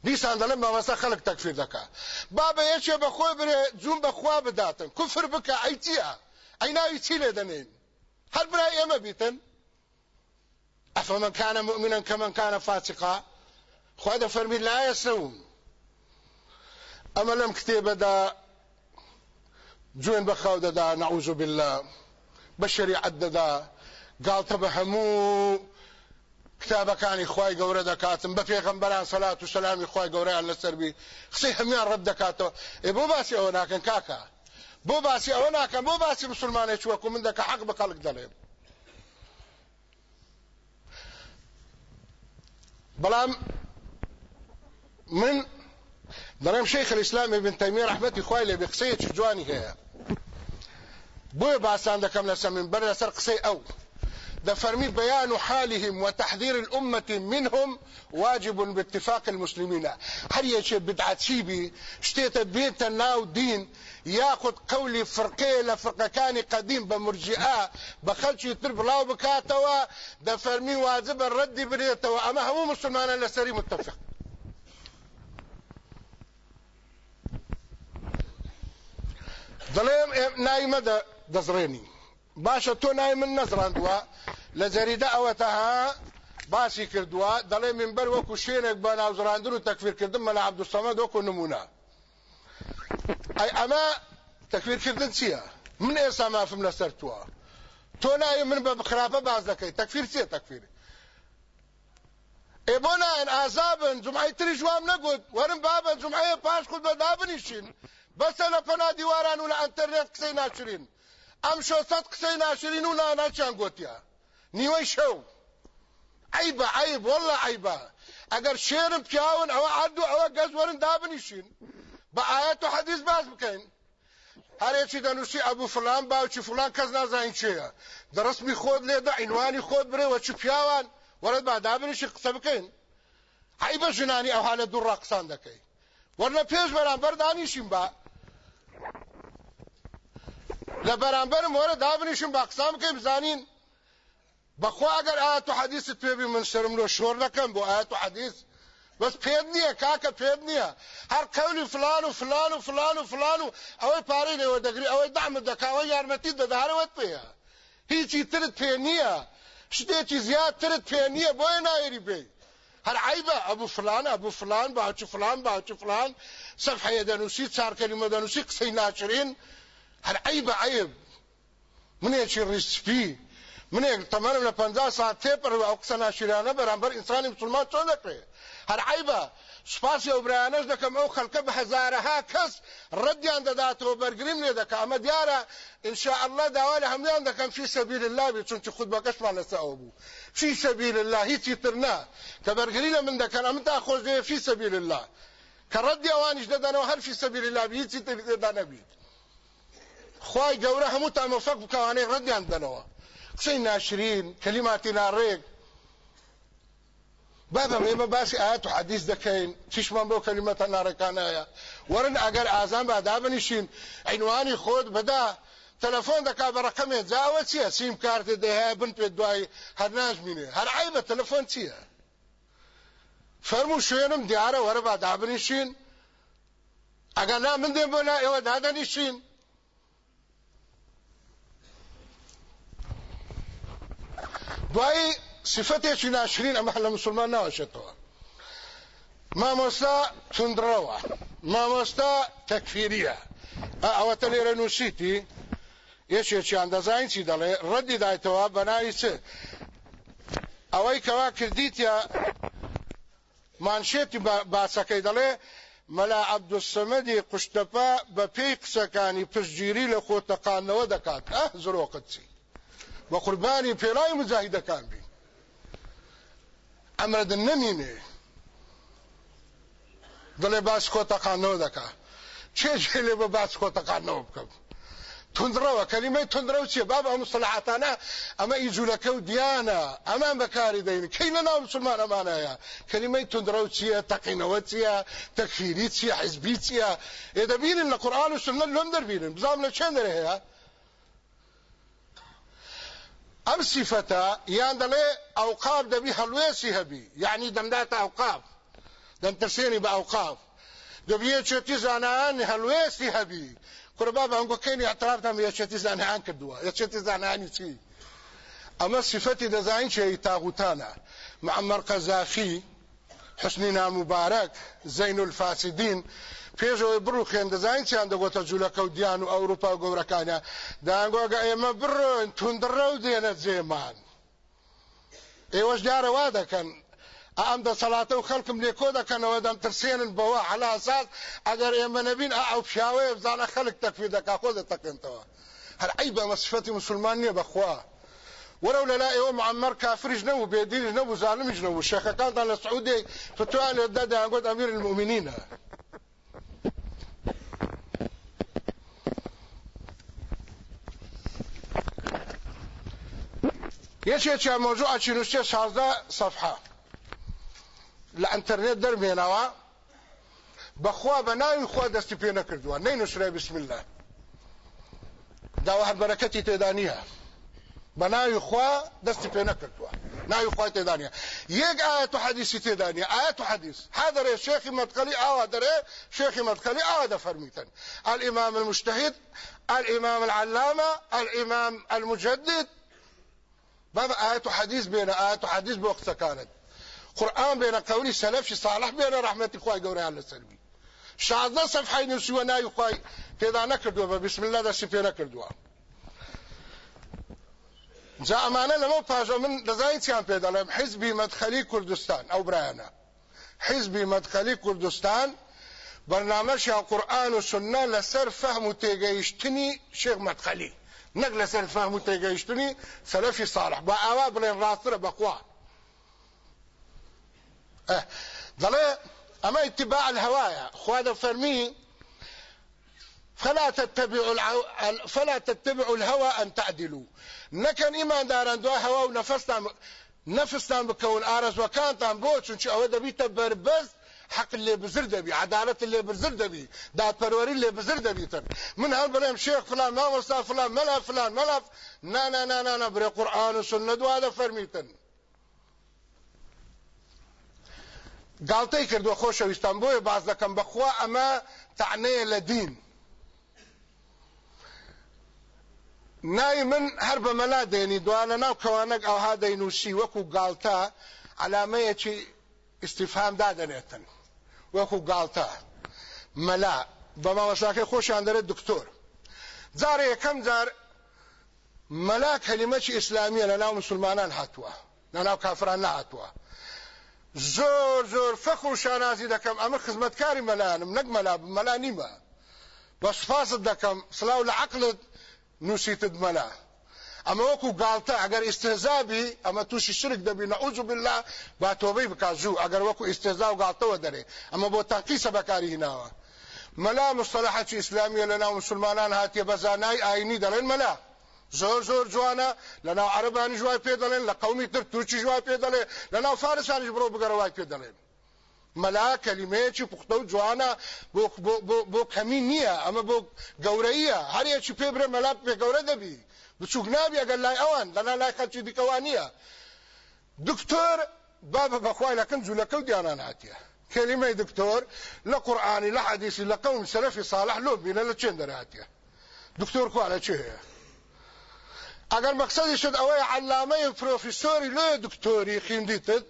دیسان دەڵێن مامەستا خەڵک تەکفیر دەکا. بابە یەکێ بەخۆی برێ جوون بەخوا بداتن. کوفر بکە ئەی لێ دەنێن هەر برای ئێمە بیتن ئەفەمەن کانە مؤمنا کەمەن کانە فاسقا؟ خوا دەفەرمی لا یەسەون ئەمە لەم کتێبەدا جوێن بەخاو دەدا نەعوذ بالله بە شریعەت دەدا گاڵتە بە هەموو کتابەکانی خوای گەورە دەکاتم بە پێغەمبەران سەلات و سەلامی خوای گەورەیان لەسەر بی قسەی هەمیان ڕەت دەکاتەوە ئێ بۆ باسی ئەوە ناکەن کاکە بۆ باسی ئەوە ناکەم بۆ باسی مسلمانێک وەکو من حەق بە خەڵک دەڵێن بەڵام من دەڵێم شەیخ الئیسلام ابن تەیمیە ڕەحمەتی خوای لێ قسەیەکی جوانی هەیە بۆیە باسان دەکەم لەسەر منبەر لەسەر قسەی ئەو دفرمي بيان حالهم وتحذير الأمة منهم واجب باتفاق المسلمين هل يشي بدعة شيبي شتيت بيت الناو دين ياخذ قولي فرقيه لفرقه كان قديم بمرجئة بخلش يطلب لاو بكاتوا دفرمي واجب الرد بريته أما هم مسلمان لسري متفق. ظلم إيه، نايمة ده دزرینی باشا تو نايم النظر عندوا لجریده اوتها باشي كردوا ظلم من بر وكو شینک بنا وزراندون كردم ملا عبد الصمد وكو نمونة. ئەی ئەمە تەکفیرکردن چییە؟ من ئێستا مافم لەسەر تووە تۆ ناوی من بە خراپە باز دەکەی. تەکفیر چییە تەکفیر؟ ئێ بۆ نایەن ئازابن جمعی تری جوام نەگوت. وەرم بابە جمعەیە پاش خود بە دابنیشین بەسە لە پەنا دیواران و لە ئەنتەرنێت قسەی ناچرین. ئەم شۆ سەد قسەی ناشرین و ناناچیان گوتیا نیوەی شەو. عیبە عیب وەڵە عیبە ئەگەر شێرم پیاون ئەوە عەد و ئەوە گەز وەرن دابنیشین بە ئاەت و حەدیث باز بکەین. هەرێکی دەنووسی ئەبوو فلان باوکی فلان کەس نازانین چێە دەڕستمی خۆت لێدە عینوانی خۆت برێوە چ پیاوان. وەرت با دابنیشی قسە بکەین. عیبە ژنانی ئەو حالە دوو ڕقسان دەکەی. وەرنە پێش بەرامبەر دانیشین بە لە بەرامبەرم وەرە دابنیشم با قسام بکەین بزانین. بەخوا ئەگەر ئاەت و حەدیست پێبی من شرم لۆ شۆر دەکەم بۆ ئاەت و حەدیث پێت نییە کاکە پێت نییە هەر قەولی فلان و فلان و فلان و فلان و ئەوەی پارەی لێوە دەگری ئەوەی دامت دەکاوە یارمەتی دەدارەوەت پێە هیچی ترت پێ نییە شتێکی زیاترت پێ نییە بۆیە نایری بێ هەر عیبە ئەبوو فلان ئەبوو فلان باوکی فلان باوکی فلان. سەفحەیە دەنووسی چار کەلیمە دەنووسی قسەی ناچرین هەر عیبە عیب. منێکی ڕیسپی منێک تەمەنم لە 50 ساعت تێپەر ئەو قسە ناشرانە بەرامبەر ئینسانی مسلمان چۆن دەکرێت هەر عیبە سپاسی ئەو برایانەش دەکەم ئەو خەڵکە بە هەزارەها کەس ڕەدیان دەداتەوە بەرگریم لێ دەکە ئەمە دیارە ئینشاء الله داوا لە هەمویان دەکەم فی سەبیل الله بێ چونکی خودبەکەشمان لەسەر ئەوە بوو فی سەبیل الله هیچی تر نا کە من دەکەن ئەمە تا خۆش فی سەبیل الله کە ڕەدی ئەوانیش دەدەنەوە هەر فی سەبیل الله بێ هیچی تر دەدا نەبیت خوای گەورە هەموو تا مەفەق بکەوانەی ڕەدیان دەنەوە قسەی ناشرین کەلیماتی ناڕێک بابا ئێمە باسی ئاەت و حەدیث دەکەین چیشمان بۆ کەلیمەتە ناڕێکانایە وەرن ئەگەر ئازان با دابنیشین عینوانی خۆت بەدا تەلەفۆن دەکا بە ڕقمێ جاوە چییە سیم کارتێ دەهەیە بن پێ دوای هەر ناژمینێ هەر عیبە تەلەفۆن چییە فەرمو شوێنم دیارە وەرە با دابنیشین ئەگەر نا من دێم بۆ لا ئێوە دادەنیشین صفتێکی ناشرین ئەمە لە مسلمان ناوەشێتەوە. مامۆستا تونندڕەوە مامۆستا تەکفیریە. ئەوەتە لێرە نووسیتی. یەکێکیان دەزانین چی دەڵێ؟ ڕەدی دایتەوە بەناوی چ؟ ئەوەی کەوا کردیتە مانشێتی باسەکەی دەڵێ؟ مەلا عەبدوسەمەدی قوشتەپا بە پێی قسەکانی پشتگیری لە خۆتەقانەوە دەکات. ئە زۆرۆقت چی؟ بە قوربانی پێڵای مجاهیدەکان بی. ئەمرەدن نەمینێ. دڵێ باس کۆتەقانەوە دەکا. چێژێ لێ بە باس کۆتەقانەوە بکەم؟ تندڕەوە کەلیمەی تندرەو چیە؟ بابا ئەم مستەلاحاتانە ئەمە ئیجوولەکە و دیانە. ئەمان بەکاری دەین. کەی لە ناو مسلمان ئەمانەیە؟ کەلیمەی تندرەو چییە تەقینەوە چییە تەکفیری چییە حیزبی چییە ئێ دەبینن لە قورئان و سنت لۆم دەربینن. بزام لە چێن دەرێ هەیە ئەم سیفەتە یان دەڵێ ئەوقاف دەبی هەلوێسی هەبی یعنی دەمداتە ئەوقاف دەمتەسێنی بە ئەوقاف دەبیە چێتی زانایان هەلوێستی هەبی قوربا بەنگۆکەینی ئەترافتان یەچێتی زانایان کردووە یەچێتی زانایانی چی ئەمە سیفەتی دەزانین چێی تاغوتانە معمەر قەزافی حسنی نامبارەک زەین الفاسدین پێشەوەی بڕوو خوێن دەزانین چیان دەگۆتە جوولەکە و دییان و ئەوروپا گەورەکانە دانگۆگە ئێمە بڕۆن توندڕە و دێنە جێمان ئێوەش وا دەکەن ئەم دەسەڵاتە و خەڵکم لێ کۆ دەکەنەوە دەم ترسێنن بەوە علاساس ئەگەر ئێمە نەبین ئەو پیاوەیە بزانە خەڵک تەکفیر دەکا خۆ دەتەکەنتەوە هەر ئەی بە مەسفەتی مسلمان نییە بەخوا ولو لا أيوه معمر كافر جنو بيدين جنو ظالم جنو الشيخ كان على السعودي فتوى لداد امير المؤمنين یەکێکیان مۆزوع چینوشتێ شازدە سەفحە لە ئەتەرنێت دەرمێنەوە بەخوا بە ناوی خوا دەستی پێ نەکردووە. نەینوشرای بسم الله. داوا هەر بەرەکەتی تێدا نییە بە ناوی خوا دەستی پێ نەکردووە. ناوی خوای تێدانە یەک ئاەت و حەدیسی تێدانە ئاەت و حەدیث حاضر شيخ مدخلي ئاوا دەرێ شيخ مدخلي ئاوا دەفەرمیتن. الإمام المجتهد الإمام العلامة الإمام المجدد بابا آيات حديث بين آيات حديث بوقت كانت. قرآن بين قولي سلف صالح بين رحمة إخوائي قوري على شازده صفحه نووسیوە ناوی خی تێدا نەکردووە بە بسم الله دەستی پێ نەکردووە جا ئەمانە لەمە پاژە من دەزای چیان پێ دەڵێم حیزبی مەدخەلی کوردستان ئەو برایانە حیزبی مەدخەلی کوردستان بەرنامەشیا قورآن و سنە لەسەر فەهم و تێگەیشتنی شێخ مەدخەلی نەک لەسەر فەهم و تێگەیشتنی سەلەفی صالح ئاوا بڵێن ڕاسترە بەخوا دەڵێ أما اتباع الهوايا. خواد فرمي فلا تتبعوا العو... فلا تتبعوا الهوى أن تعدلوا. نكن إيمان داران دو هوا ونفسنا نفسنا بكون آرز وكانتان بو چونچ أو دبي تبربز حق اللي بزر دبي عدالة اللي بزر دبي دات پروري اللي بزر دبي تر. من هل بلهم شيخ فلان ما وصا فلان ملا فلان ملا نا نا نا نا, نا بري قرآن وسنة دو هذا فرميتن گاڵتەی کردووە خۆشەویستان بۆیە باز دەکەم بەخوا ئەمە تعنەیە لە دین. ناوی من هەر بە مەلا دێنی دوانە ناو کەوانەک ئەوها دەینووسی وەکو گاڵتە علامەیەکی استیفهام دادەنێتن. وەکو گاڵتە. مەلا بە مامەساکەی خۆشیان دەرێت دکتۆر. جارێ یەکەم جار مەلا کەلیمەکی ئیسلامیە لە ناو مسلمانان هاتووە. لە ناو کافران نهاتووە. زۆر زۆر فەخ و شانازی دەکەم. ئەمە خزمەتکاری مەلایانم نەک مەلا مەلا نیمە. بە سپاست دەکەم. سلااو لە عقلت نووسیتت ئەمە وەکو گاڵتە ئەگەر ئستێزابی ئەمە تووشی شرک دەبی نەعوذ بالله با تۆبەی بکات زوو ئەگەر وەکو ئستێزا و گاڵتەوە دەرێ. ئەمە بۆ تاقیسە بەکاری هیناوە. مەلا مستەلحەتی ئیسلامیە لە ناو مسلمانان هاتیە بە زانای ئاینی دەڵێن مەلا. زۆر زۆر جوانە لە ناو عربانی جوای پێ دەڵێن لە قومی تر تورکی جوای پێ دەڵێ لە ناو فارسانیش بڕۆ بگەڕەوای پێ دەڵێن. مەلا کەلیمەیەکی پوختە و جوانە بۆ کەمی نییە ئەمە بۆ گەورەیە هەرێکی پێ برێ مەلا پێ گەورە دەبی. بچوک نابی ئەگەر لای ئەوان لەنا لای خەلکی دیکەوان نییە دکتۆر بابە بەخوای لەکەن جوولەکە و دیانان هاتیە. كلمة دكتور لا قرآني لا حديثي لا قوم سلفي صالح لو بينا لا چين دراتيا دكتور كو على چه اگر مقصدی شد اوی علامه پروفیسوری لو دکتوری خوێندیتت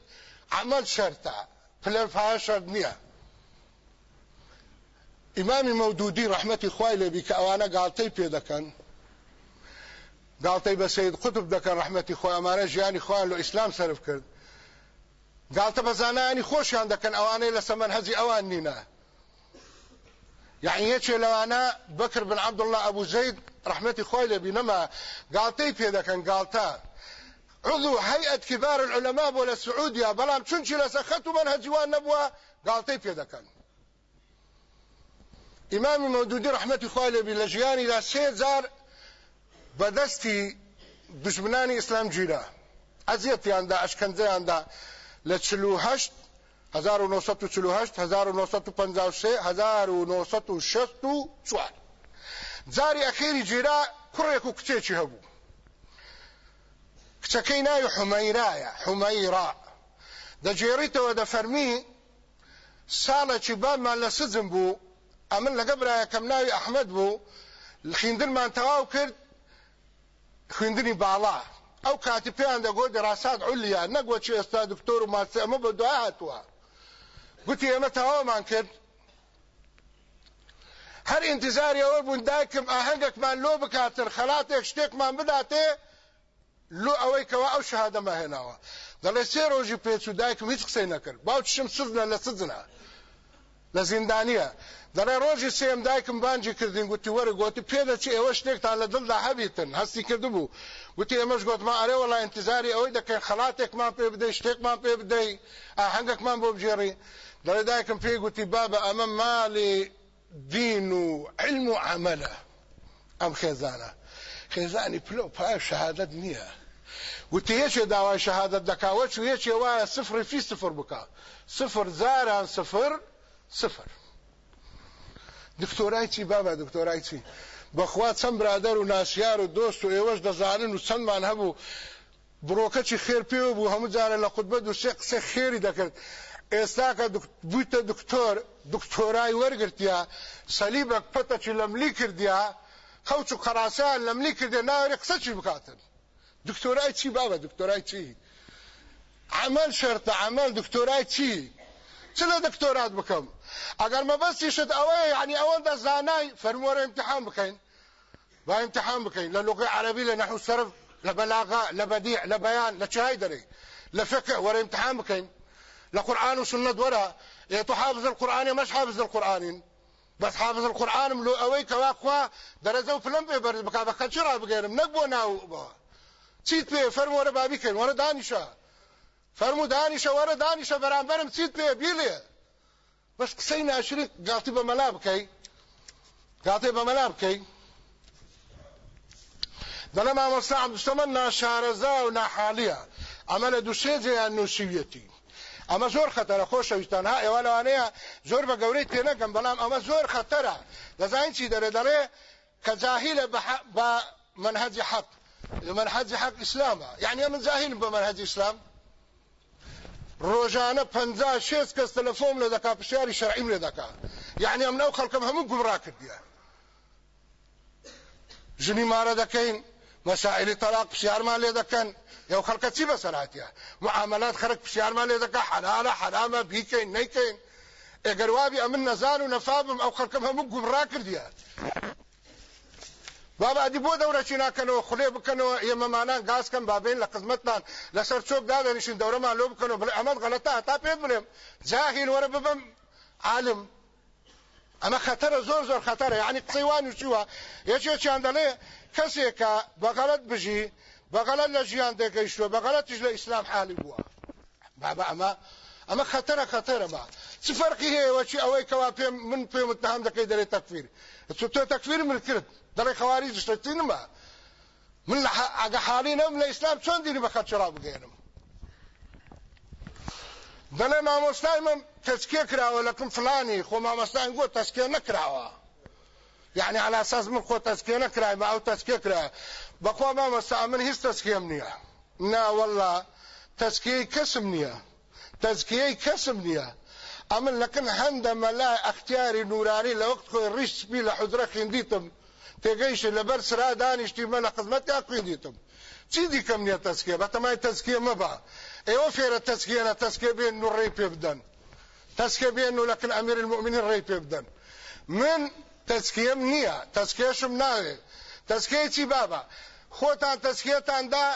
عمل شەرتە. پلەفا شەرت نییە. ئیمامی مەودودی ڕحمەتی خوای لێبی کە ئەوانە گاڵتەی پێ دەکەن. گاڵتەی بە سید قوتب دەکەن ڕحمەتی خۆی ئەمانە ژیانی خۆیان لە ئیسلام سرف کرد زانانی خۆشیان دەکەن ئەوانەی لە سەمەن هەزی ئەوان نینە يعني يچه لوانا بكر بن عبد الله أبو زيد رحمتي خويله بينما. قالتي في كان قالتا عضو هيئة كبار العلماء بولا سعوديا بلام چونچ لسخت منهج وان نبوة؟ قالتي في كان إمام مودودي رحمتي خويله بلجياني لا سيزار بدستي دشمناني اسلام جيرا ازيت ياندا اشكنزي ياندا لچلو هشت 1948 1953 1964 جاری ئەخێری جێرا کوڕێک و کچێکی هەبوو. کچەکەی ناوی حمەیرایە حمەیرا دەجێڕیتەوە دەفەرمی ساڵێکی بامان لە سزم بوو ئەمن لەگە برایەکەم ناوی ئەحمد بوو خوێندنمان تەواو کرد خوێندنی باڵا. ئەو کاتی پێیان دەگۆ دەراسات عولیا نەگوە چی ئێستا دکتۆر و ماسی ئەمە بە دوای هاتووە. گوتی ئێمە تەواومان کرد. هەر ئینتزاری ئەوە بوون دایکم ئاهەنگێکمان لۆ بکاتن خەلاتێک شتێکمان بداتێ لۆ ئەوەی کەەوە ئەو شەهادەمە هێناوە دەڵێ سێ ڕۆژی پێچ و دایکم هیچ قسەی نەکرد. باوچشم سزنە لە سزنە. لە زیندانیە. دەڵێ ڕۆژی سێم دایکم بانجی کردین گوتی وەرە گوتی پێدەچی ئێوە شتێکتان لە دڵدا هەبیتن هەستی کردبوو. گوتی ئێمەش گوتمان ئەرێ وەڵا ئینتزاری ئەوەی دەکەین خەڵاتێکمان پێ بدەی شتێکمان پێ بدەی ئاهەنگێکمان بۆ بژێڕی. دەڵێ دایکم پێی گوتی بابە ئەمە ماڵی دین و علم و عملە. ئەم خێزانە. خێزانی پلە و پای شەهادەت نییە. وتی یەکێ داوای شەهادەت دەکاوە چ یەکێ وایە سفری فی سفر بکە سفر زاران سفر سفر. دکتۆرای چی بابە دکتۆرای چی؟ بەخوا چەند برادەر و ناسیار و دۆست و ئێوەش دەزانن و چەندمان هەبوو بڕۆکەچی خێر پێوە بوو هەموو جارە لە خودبە دوو شێ قسە خێری دەکرد. ئێستا کە بوویتە دکتۆر دکتۆرای وەرگرتیا سەلیبەک پەتەچی لەملی کردیا خەوچ و قەراسیان لەملی کردێ ناوەێ قسەچی بکاتن؟ دکتۆرای چی بابە دکتۆرای چی؟ عمل شرطە عمل دکتۆرای چی؟ چ لە دکتۆرات بکەم؟ ئەگەر مەبەستیشت ئەوەیە یعنی ئەوەندە زانای فەرموەرە امتحان بکەین با امتحان بکەین لە لغی عربی لە نحو صرف لە بەلاغا لە بەدیع لە بەیان لە چای دەرێ لە فقه وەرە امتحان بکەین لقرآن وسنة ورا يتو حافظ القرآن مش حافظ القرآن؟ بس حافظ القرآن ملو اوي كواقوا درزو فلم ببرز بكا بخلشرا بغيرم نقبو ناو چیت پێ فەرم وەرە بابی کەین وەرە دانیشە فەرم و دانیشە وەرە دانیشە بەرامبەرم چیت پێ بیلێ بەس قسەی ناشری گاڵتی بە مەلا بکەی گاڵتێ بە مەلا بکەی دەڵێ مامۆستا عەبدوسەمەد ناشارەزا و ناحالیە ئەمە لە دووسێجیان نووسویەتی ئەمە زۆر خەتەرە خۆشەویستان ها ئێوە لەوانەیە زۆر بە گەورەی تێ نەکەم بەڵام ئەمە زۆر خەتەرە دەزانین چی دەرێ دەڵێ کە جاهیلە بە منهجی حەق منهجی حەق ئیسلامە یعنی من جاهیلم بە منهجی ئیسلام ڕۆژانە پ شێز کەس تەلەفۆم لێ دەکا پرسیاری شەرعیم لێ دەکا. یعنی ئەم ناو خەڵکەم هەموو گومڕا کردیە. ژنی مارە دەکەین مەسائلی تەلاق پرسیارمان لێ دەکەن. یو خلق چی بسراتیا معاملات خلق پرسیارمان لێ دەکا حلاله حرامە بیکەین نیکەین ئەگەر وابی ئەمن نەزان و نەفابم ئەو خەڵکەم هەموو گومڕا کردیە. بابا دی بۆ دەورەچی ناکەنەوە خولێ بکەنەوە ئێمەمانان گازکەم بابین لە قزمەتمان لەسەر چۆک دادەنیشین دەورەمان لۆ بکەنەوە بڵێ ئەمەد غەلەتە تا پێت بڵێم جاهیل وەرە ببم عالم. ئەمە خەتەرە زۆر زۆر خەتەرە یعنی قسەی وان وچووە یەکێکیان دەڵێ کەسێکە بەغەڵەت بژی بەغەڵەت لە ژیان دەگەیشتوە بەغەڵەتیش لە ئیسلام حالی بووە بابا ئەمە ئەمە خەتەرە خەتەرە ما چ فەرقی هەیە وەچی ئەوەی کەوا پێم من پێم متهم دەکەی دەرێت تەکفیر تۆ تەکفیر من کرد دەڵێ خەواری دشتەتی نمە من لە ئەگە حالی نەم لە ئیسلام چۆن دیری بە خەچرا بگەێنم دەڵێ مامۆستای من تەسکێ کراوە لەکەم فلانی خۆ مامۆستای گۆ تەسکێ نەکراوە. يعني على اساس من خۆ تەسکێ نەکرای ما ئەو تەسکێ کرا بەخوا مامۆستا من هیچ تەسکێم نییە. نا والله تەسکیەی کەسم نییە. تەزکیەی کەسم نییە. ئەمن لەکن هەندە مەلای ئەختیاری نورانی لە وەخت خۆی ڕیشبی لە حجرە خوێندیتم تێگەیش لەبەر سرا دانیشتی مە لە خزمەت یا خوێندیتم چی دیکەم نییە تەسکێ بەتەمای تەسکێ مەبا. ئێوە فێرە تەسکێنە تەسکێ بێن و ڕێی پێ بدەن. تەسکێ بێن و لەکن ئەمیر المؤمنین ڕێی پێ بدەن. من تەسکێم نییە. تەسکێشم ناوێ. تەسکێ چی بابە خۆتان تەسکێتاندا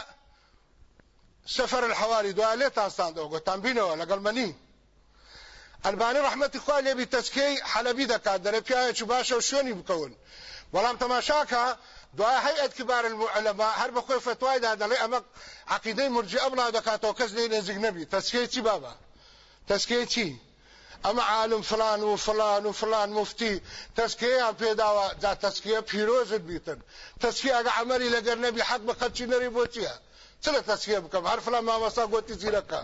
سفر الحوالي دعا لێتان ستاندەوە گۆتان بینەوە لەگەڵ منی. ئەلبانی ڕحمەتی خوا لێبی تەسکەی حەلەبی دەکات. دەرە پیاوێکی باشە و شوێنی بکەون. بەڵام تەماشاکە دوای هەیئەت کبار المعلماء هەر بە خۆی فتوایدا دەڵێ ئەمە عقیدەی مرجئە بڵاو دەکاتەوە کەس لێ نزیک نەبی. تەسکەی چی بابە تەسکەی چی؟ ئەمە عالم فلان و فلان و فلان مفتی تەسکەیان پێداوە؟ جا تەسکیە پیرۆزت بیتن. تەسکی ئەگە عمەری لەگەر نەبی حەق بە خەلکی نەری بۆ چییە؟ چ لە تەسکیە بکەم؟ هەر فلان مامەستا گوتی زیرەکە.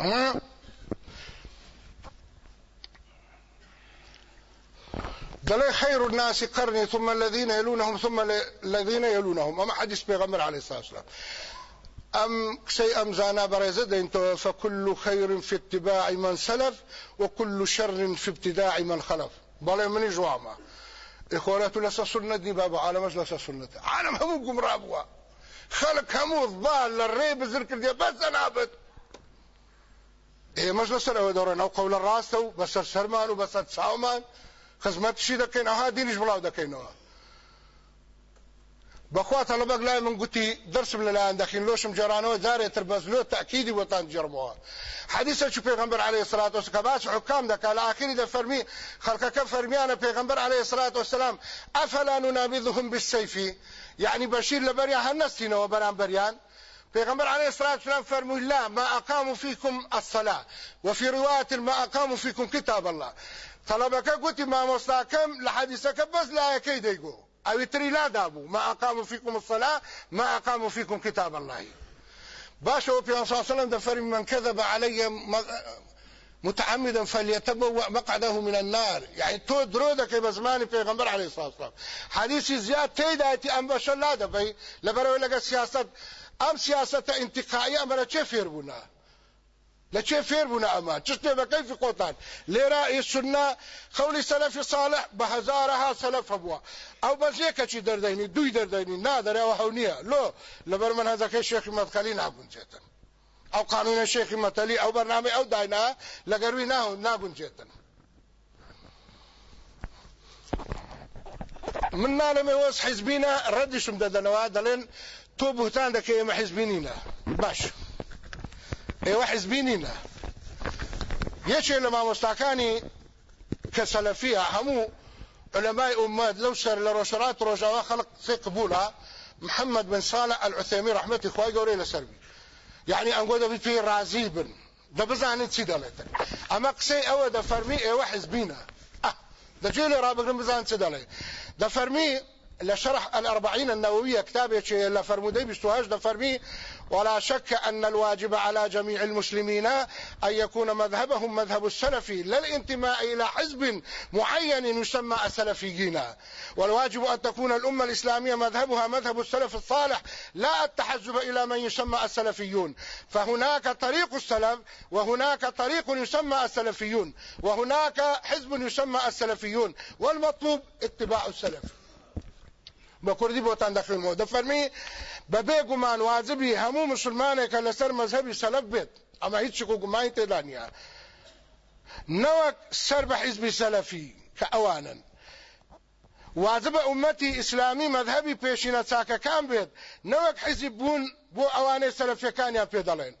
ئەمە دلي خير الناس قرني ثم الذين يلونهم ثم الذين يلونهم. أما حديث پیغمبر عليه الصلاة والسلام. أم شيء أم زانا برزد فكل خير في اتباع من سلف وكل شر في ابتداع من خلف. بل من جواما إخوانات لسا سنة دي بابا عالم لسا سنة عالم همو قمرا ابوا خلق همو الضال للريب الزركر دي بس انابت إيه مجلس الاودورين أو قول الرأس بس سرمان وبس تساومان خزمەت شي دەکەین؟ ئەها دینیش بڵاو دەکەینەوە. بەخوا تەلبەک لای من گوتی دەرسم لەلایەن دەخین لۆشم جێرانەوە بەس لۆ تأکیدی بۆتان جێڕمەوە حديث شو پیغمبر عليه الصلاه والسلام باش حكام دك على اخر ده فرمي خلق فرميانه پیغمبر عليه الصلاه والسلام افلا ننابذهم بالسيف يعني بشير لبريا هنستينا وبران بريان پیغمبر عليه الصلاه والسلام فرموا لا ما أقاموا فيكم الصلاة وفي رواية ما أقاموا فيكم كتاب الله. طلبەکە گوتی مامۆستاکەم لە حەدیسەکە بەس لایەکەی دەیگۆ ئەوی تری لادابوو ما ئەقام فيكم الصلاة ما أقام فيكم كتاب الله. باشا وفي صلى الله عليه وسلم دفر من كذب علي متعمدا فليتبوأ مقعده من النار. يعني تو درو دکې بزمانه پیغمبر علیه الصلاة والسلام. حدیث زیات تیدایتی ام بشر لا دبي لبرو لګه سیاست. ام سیاست انتقائیه أمر چه فیر بونه لچه فیر بونه اما چشته بكيف قوتان لرأي السنة قول سلف صالح بهزارها سلف ابوا أو بزيكا چی درديني دوی درديني نادر أو هونيه لو لبر من هذا كي شيخ مدخلي نابون جيتن. أو قانون الشيخ متلي أو برنامج أو داينا لګروي نه نابون جيتن. من نعلم وس حزبينا ردشم ددنوا دلين تو بهتان دکې ما حزبینینا باش. حزبینینە یەکێ لە مامۆستاکانی کە سەلەفیە هەموو علماء أمات لو سر لروشرات روجاوا خلق قبولها محمد بن صالح العثيمين رحمة إخوائي قولي لسربي. يعني أنقود في في رازي بن. ده بزاني تسي دالتا أما قسي أو ده فرمي إيوه حزبينا أه ده جيلي رابق بزاني تسي دالتا ده فرمي لشرح الأربعين النووية كتابة لفرمودي بشتوهاش ده فرمي ولا شك أن الواجب على جميع المسلمين أن يكون مذهبهم مذهب السلفي لا الانتماء إلى حزب معين يسمى السلفيين. والواجب أن تكون الأمة الإسلامية مذهبها مذهب السلف الصالح لا التحزب إلى من يسمى السلفيون. فهناك طريق السلف وهناك طريق يسمى السلفيون وهناك حزب يسمى السلفيون والمطلوب اتباع السلف. بە کوردی بۆتان دەخوێنمەوە. دەفەرمی بە بێگومان واجبی هەموو مسلمانێکە لەسەر مەذهبی سەلب بێت. ئەمە هیچ شک و گومانی تێدا نیە نەوەک سەر بە حیزبی سەلەفی کە ئەوانن. واجبە ئومەتی ئیسلامی مەذهبی پێشینە چاکەکان بێت. نەوەک حیزب بوون بۆ ئەوانەی سەلفیەکانیان پێ دەڵێن.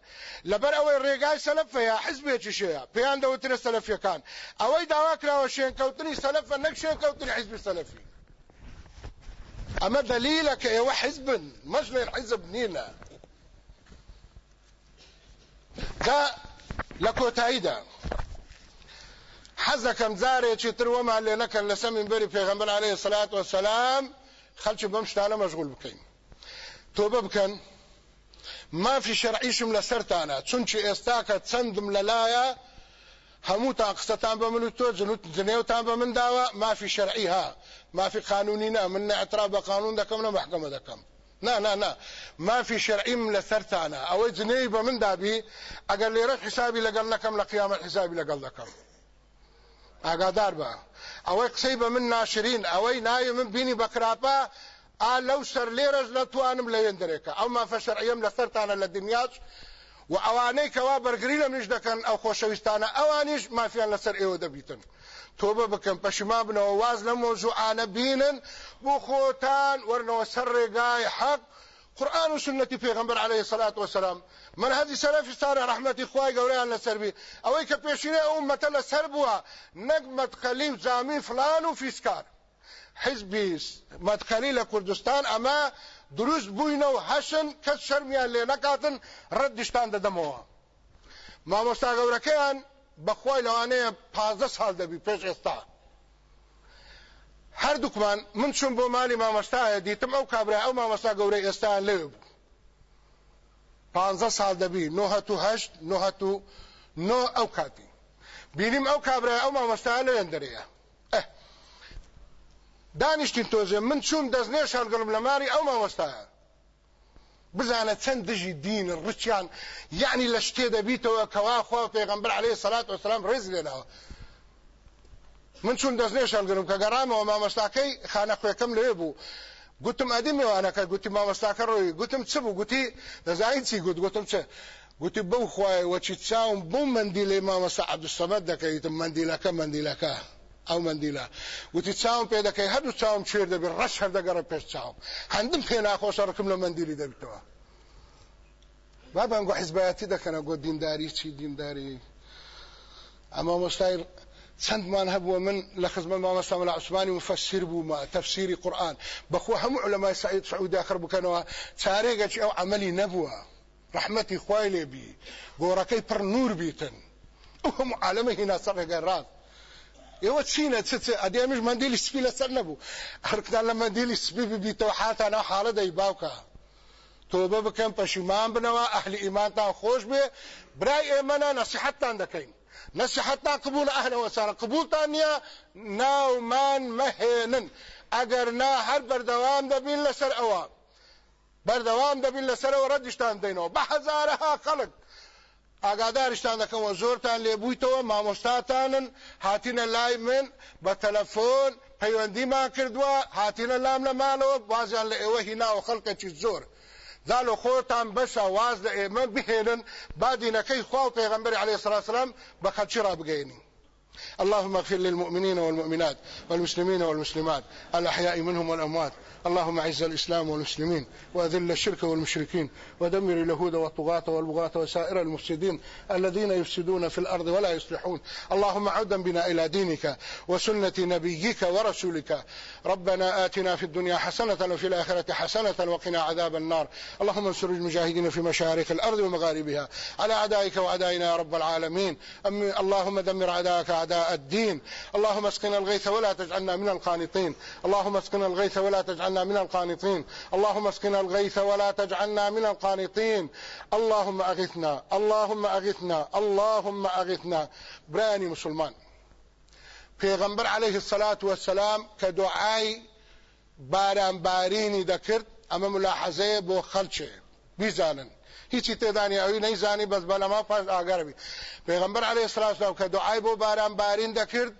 لەبەر ئەوەی ڕێگای سەلفەیە حزبێکی شەیە پێیان دەوترە سەلفیەکان ئەوەی داوا کراوە شوێنکەوتنی سەلفە نەک شوێنکەوتنی حیزبی سەلفی أما دليلك أيوه حزب مجلس حزب نينا؟ دا لكوتايدا حزكم زاري چې تر وما لنکن لسمن بری پیغمبر علیه الصلاة والسلام خلچ بمشتانه مشغول بکەین توبة بکەن ما في شرعيشم لسرتانا. چونچ ئێستاکە چەندم لەلایە هەموو تا قستان بە من و تۆ جنێوتان بە من داوە مافی شەرعیها. مافی قانونی نا من اعتراف بە قانون دەکەم لە محکەمە دەکەم. نا نا نا. مافی شەرعیم لە سەرتانە. ئەوەی جنێی بە من دابی ئەگەر لێرە حسابی لەگەڵ نەکەم لە قیامەت حسابی لەگەڵ دەکەم. ئاگادار بە. ئەوەی قسەی بە من ناشرین ئەوەی ناوی من بینی بە کراپە ئا لەو سەر لێرەش نەتوانم لە وێندرێکە ئەو مافە شەرعیم لە سەرتانە لە دنیاش و ئەوانەی کەوا بەرگری لە منش دەکەن ئەو خۆشەویستانە ئەوانیش مافیان لەسەر ئێوە دەبیتن تۆبە بکەم پەشیما بنەوە واز لە مۆزوعانە بینن بۆ خۆتان وەرنەوە سەر ڕێگای حەق قرآن و سنتی پیغمبر علیه الصلاة والسلام. من هذه سلف ستاره رحمتي خوای ګوریان لسربي اوی که پیشینه امته لسر بوا. نګمت خلیف زامی فلان و فیسکار حزبی مدخلی لکردستان أما دروست بووینە و هەشن کەس شەرمیان لێ نەکاتن ڕەت دیشتان دەدەمەوە. مامۆستا گەورەکەیان بەخوای لەوانەیە پازدە ساڵ دەبی پێش ئێستا. هەردووکمان من چون بۆ مالی مامۆستاە دیتم ئەو کابرا ئەو مامۆستا گەورەی ئێستایان لێ بوو. پازدە ساڵ دەبی نهت و هەشت نهت و نۆ ئەو کاتی. بینیم ئەو کابرا ئەو مامۆستایان لەوێن دەرەیە. دانیشتین تۆزێ من چوون دەستنێ شارگەڵم لە ماری ئەو مامۆستایە بزانە چەند دژی دین ڕچیان یعنی لە شتێ دەبیتەوە کەوا خۆ پێغەمبەر عەلەیهی سەلات وەسەلام ڕێز لێناوە. من چون دەستنێ شارگەرم کە گەڕامەوە مامۆستاکەی خانەخوێکەم لێ بوو. گوتم ئەدی میوانەکە گوتی مامۆستاکە ڕۆی گوتم چ بوو؟ گوتی دەزانین چی گوت؟ گوتم چه گوتی بەو خوای وەچی چاوم بوو مندیلێ مامەستا عەبدوسەمەد دەکەیتم مندیلەکە مندیلەکە. ئەو مندیلە وتی چاوم پێ دەکەی هەردوو چاوم چێر دەبێت ڕەش هەردەگەڕە پێش چاوم. هەندم پێ ناخۆشە ڕکم لە مندیلی دەبیتەوە با بەنگۆ حیزبایەتی دەکەنە گۆ دینداری چی دینداری. ئەمە مۆستای چەندمان هەبووە من لە خزمە مامەستا مەلا عوسمانی مفسر بوومە تەفسیری قورآن بەخۆ هەموو علەمای سعید سعودی داخر بکەنەوە چارێگەکی ئەو عملی نەبووە ڕحمەتی خوای لێبی گۆڕەکەی پڕ نور بیتن. ئەو هەموو عالەمە هینا سەر ئێوە چینە چ ئەدێمیش مندیلی سپی هەرکدان لە مندیلی سپی ببیتەوە حاتانە حاڵە دەی باوکە تۆبە بکەم پەشیمان بنەوە ئەهلی ئیمانتان خۆش بێ برای ئێمەە نەسیحەتتان دەکەین نسي حتى قبول أهلا وسهلا قبول تانية ناو مان مهينن اگر نا هر بردوام دبین لسر اوا بردوام دبین لسر اوا ردشتان دینو بحزارها خلق. ئاگادارشتان دەکەمەوە زۆرتان لێبوویتەوە مامۆستاتانن هاتینە لای من بە تەلەفۆن پەیوەندیمان کردووە هاتینە لام لە ماڵەوە وازیان لە ئێوە هیناوە خەڵکەکی زۆر. زالۆ خۆتان بەسە واز لە ئێمە بهێنن با دینەکەی خوا و پێغەمبەری عەلەیهی سەلام سەلام بە خەلکی ڕابگەێنین اللهم اغفر للمؤمنين والمؤمنات والمسلمين والمسلمات الأحياء منهم والأموات. اللهم اعز الإسلام والمسلمين وأذل الشرك والمشركين ودمر اليهود والطغاة والبغاة وسائر المفسدين الذين يفسدون في الأرض ولا يصلحون. اللهم عودا بنا إلى دينك وسنة نبيك ورسولك. ربنا آتنا في الدنيا حسنة وفي الآخرة حسنة وقنا عذاب النار. اللهم انصر المجاهدين في مشارق الأرض ومغاربها. على أعدائك وأعدائنا يا رب العالمين. اللهم دمر أعداءك أعداء الدين. اللهم اسقنا الغيث ولا تجعلنا من القانطين. اللهم اسقنا الغيث ولا تجعلنا من القانطين. اللهم اسقنا الغيث ولا تجعلنا من القانطين. اللهم أغثنا اللهم أغثنا اللهم أغثنا. براني مسلمان. پیغمبر عليه الصلاة والسلام كدعاي باران باريني دكرت اما ملاحظه بو خلچه. بیزانن. هیچی تێدانی ئەوی نەیزانی بەس بەلەما پاش ئاگەربی پێغمبەر عليه السلام کە دوعای بۆ باران بارین دەکرد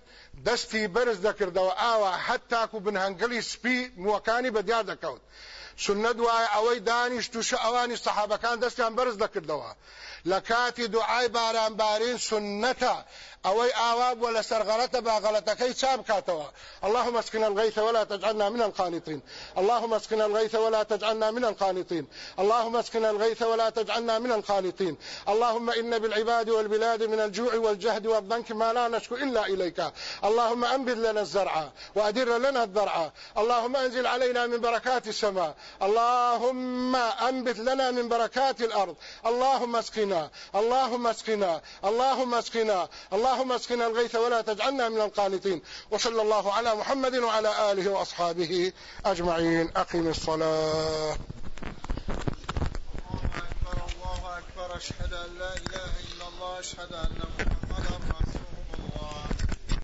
دەستی بەرز دەکردەوە. ئاوا حتاکو بنهەنگەلی سپی موەکانی بە دیار دەکەوت. سنت وایە ئەوەی دانیشت تووشە ئەوانی سەحابەکان دەستیان بەرز دەکردەوە. لە کاتی دوعای باران بارین سنەتە اوي آواب ولا سرغلت با غلطكي چاب كاتوا اللهم اسكن الغيث ولا تجعلنا من القانطين اللهم اسكن الغيث ولا تجعلنا من القانطين اللهم اسكن الغيث ولا تجعلنا من القانطين اللهم إن بالعباد والبلاد من الجوع والجهد والضنك ما لا نشكو إلا إليك. اللهم انبذ لنا الزرع وأدر لنا الضرع اللهم أنزل علينا من بركات السماء. اللهم أنبت لنا من بركات الأرض. اللهم اسقنا اللهم اسقنا اللهم اسقنا اللهم اسقنا الغيث ولا تجعلنا من القانطين. وصلى الله على محمد وعلى آله وأصحابه أجمعين. أقم الصلاة. الله أكبر الله أكبر. أشهد أن لا إله إلا الله أشهد أن محمد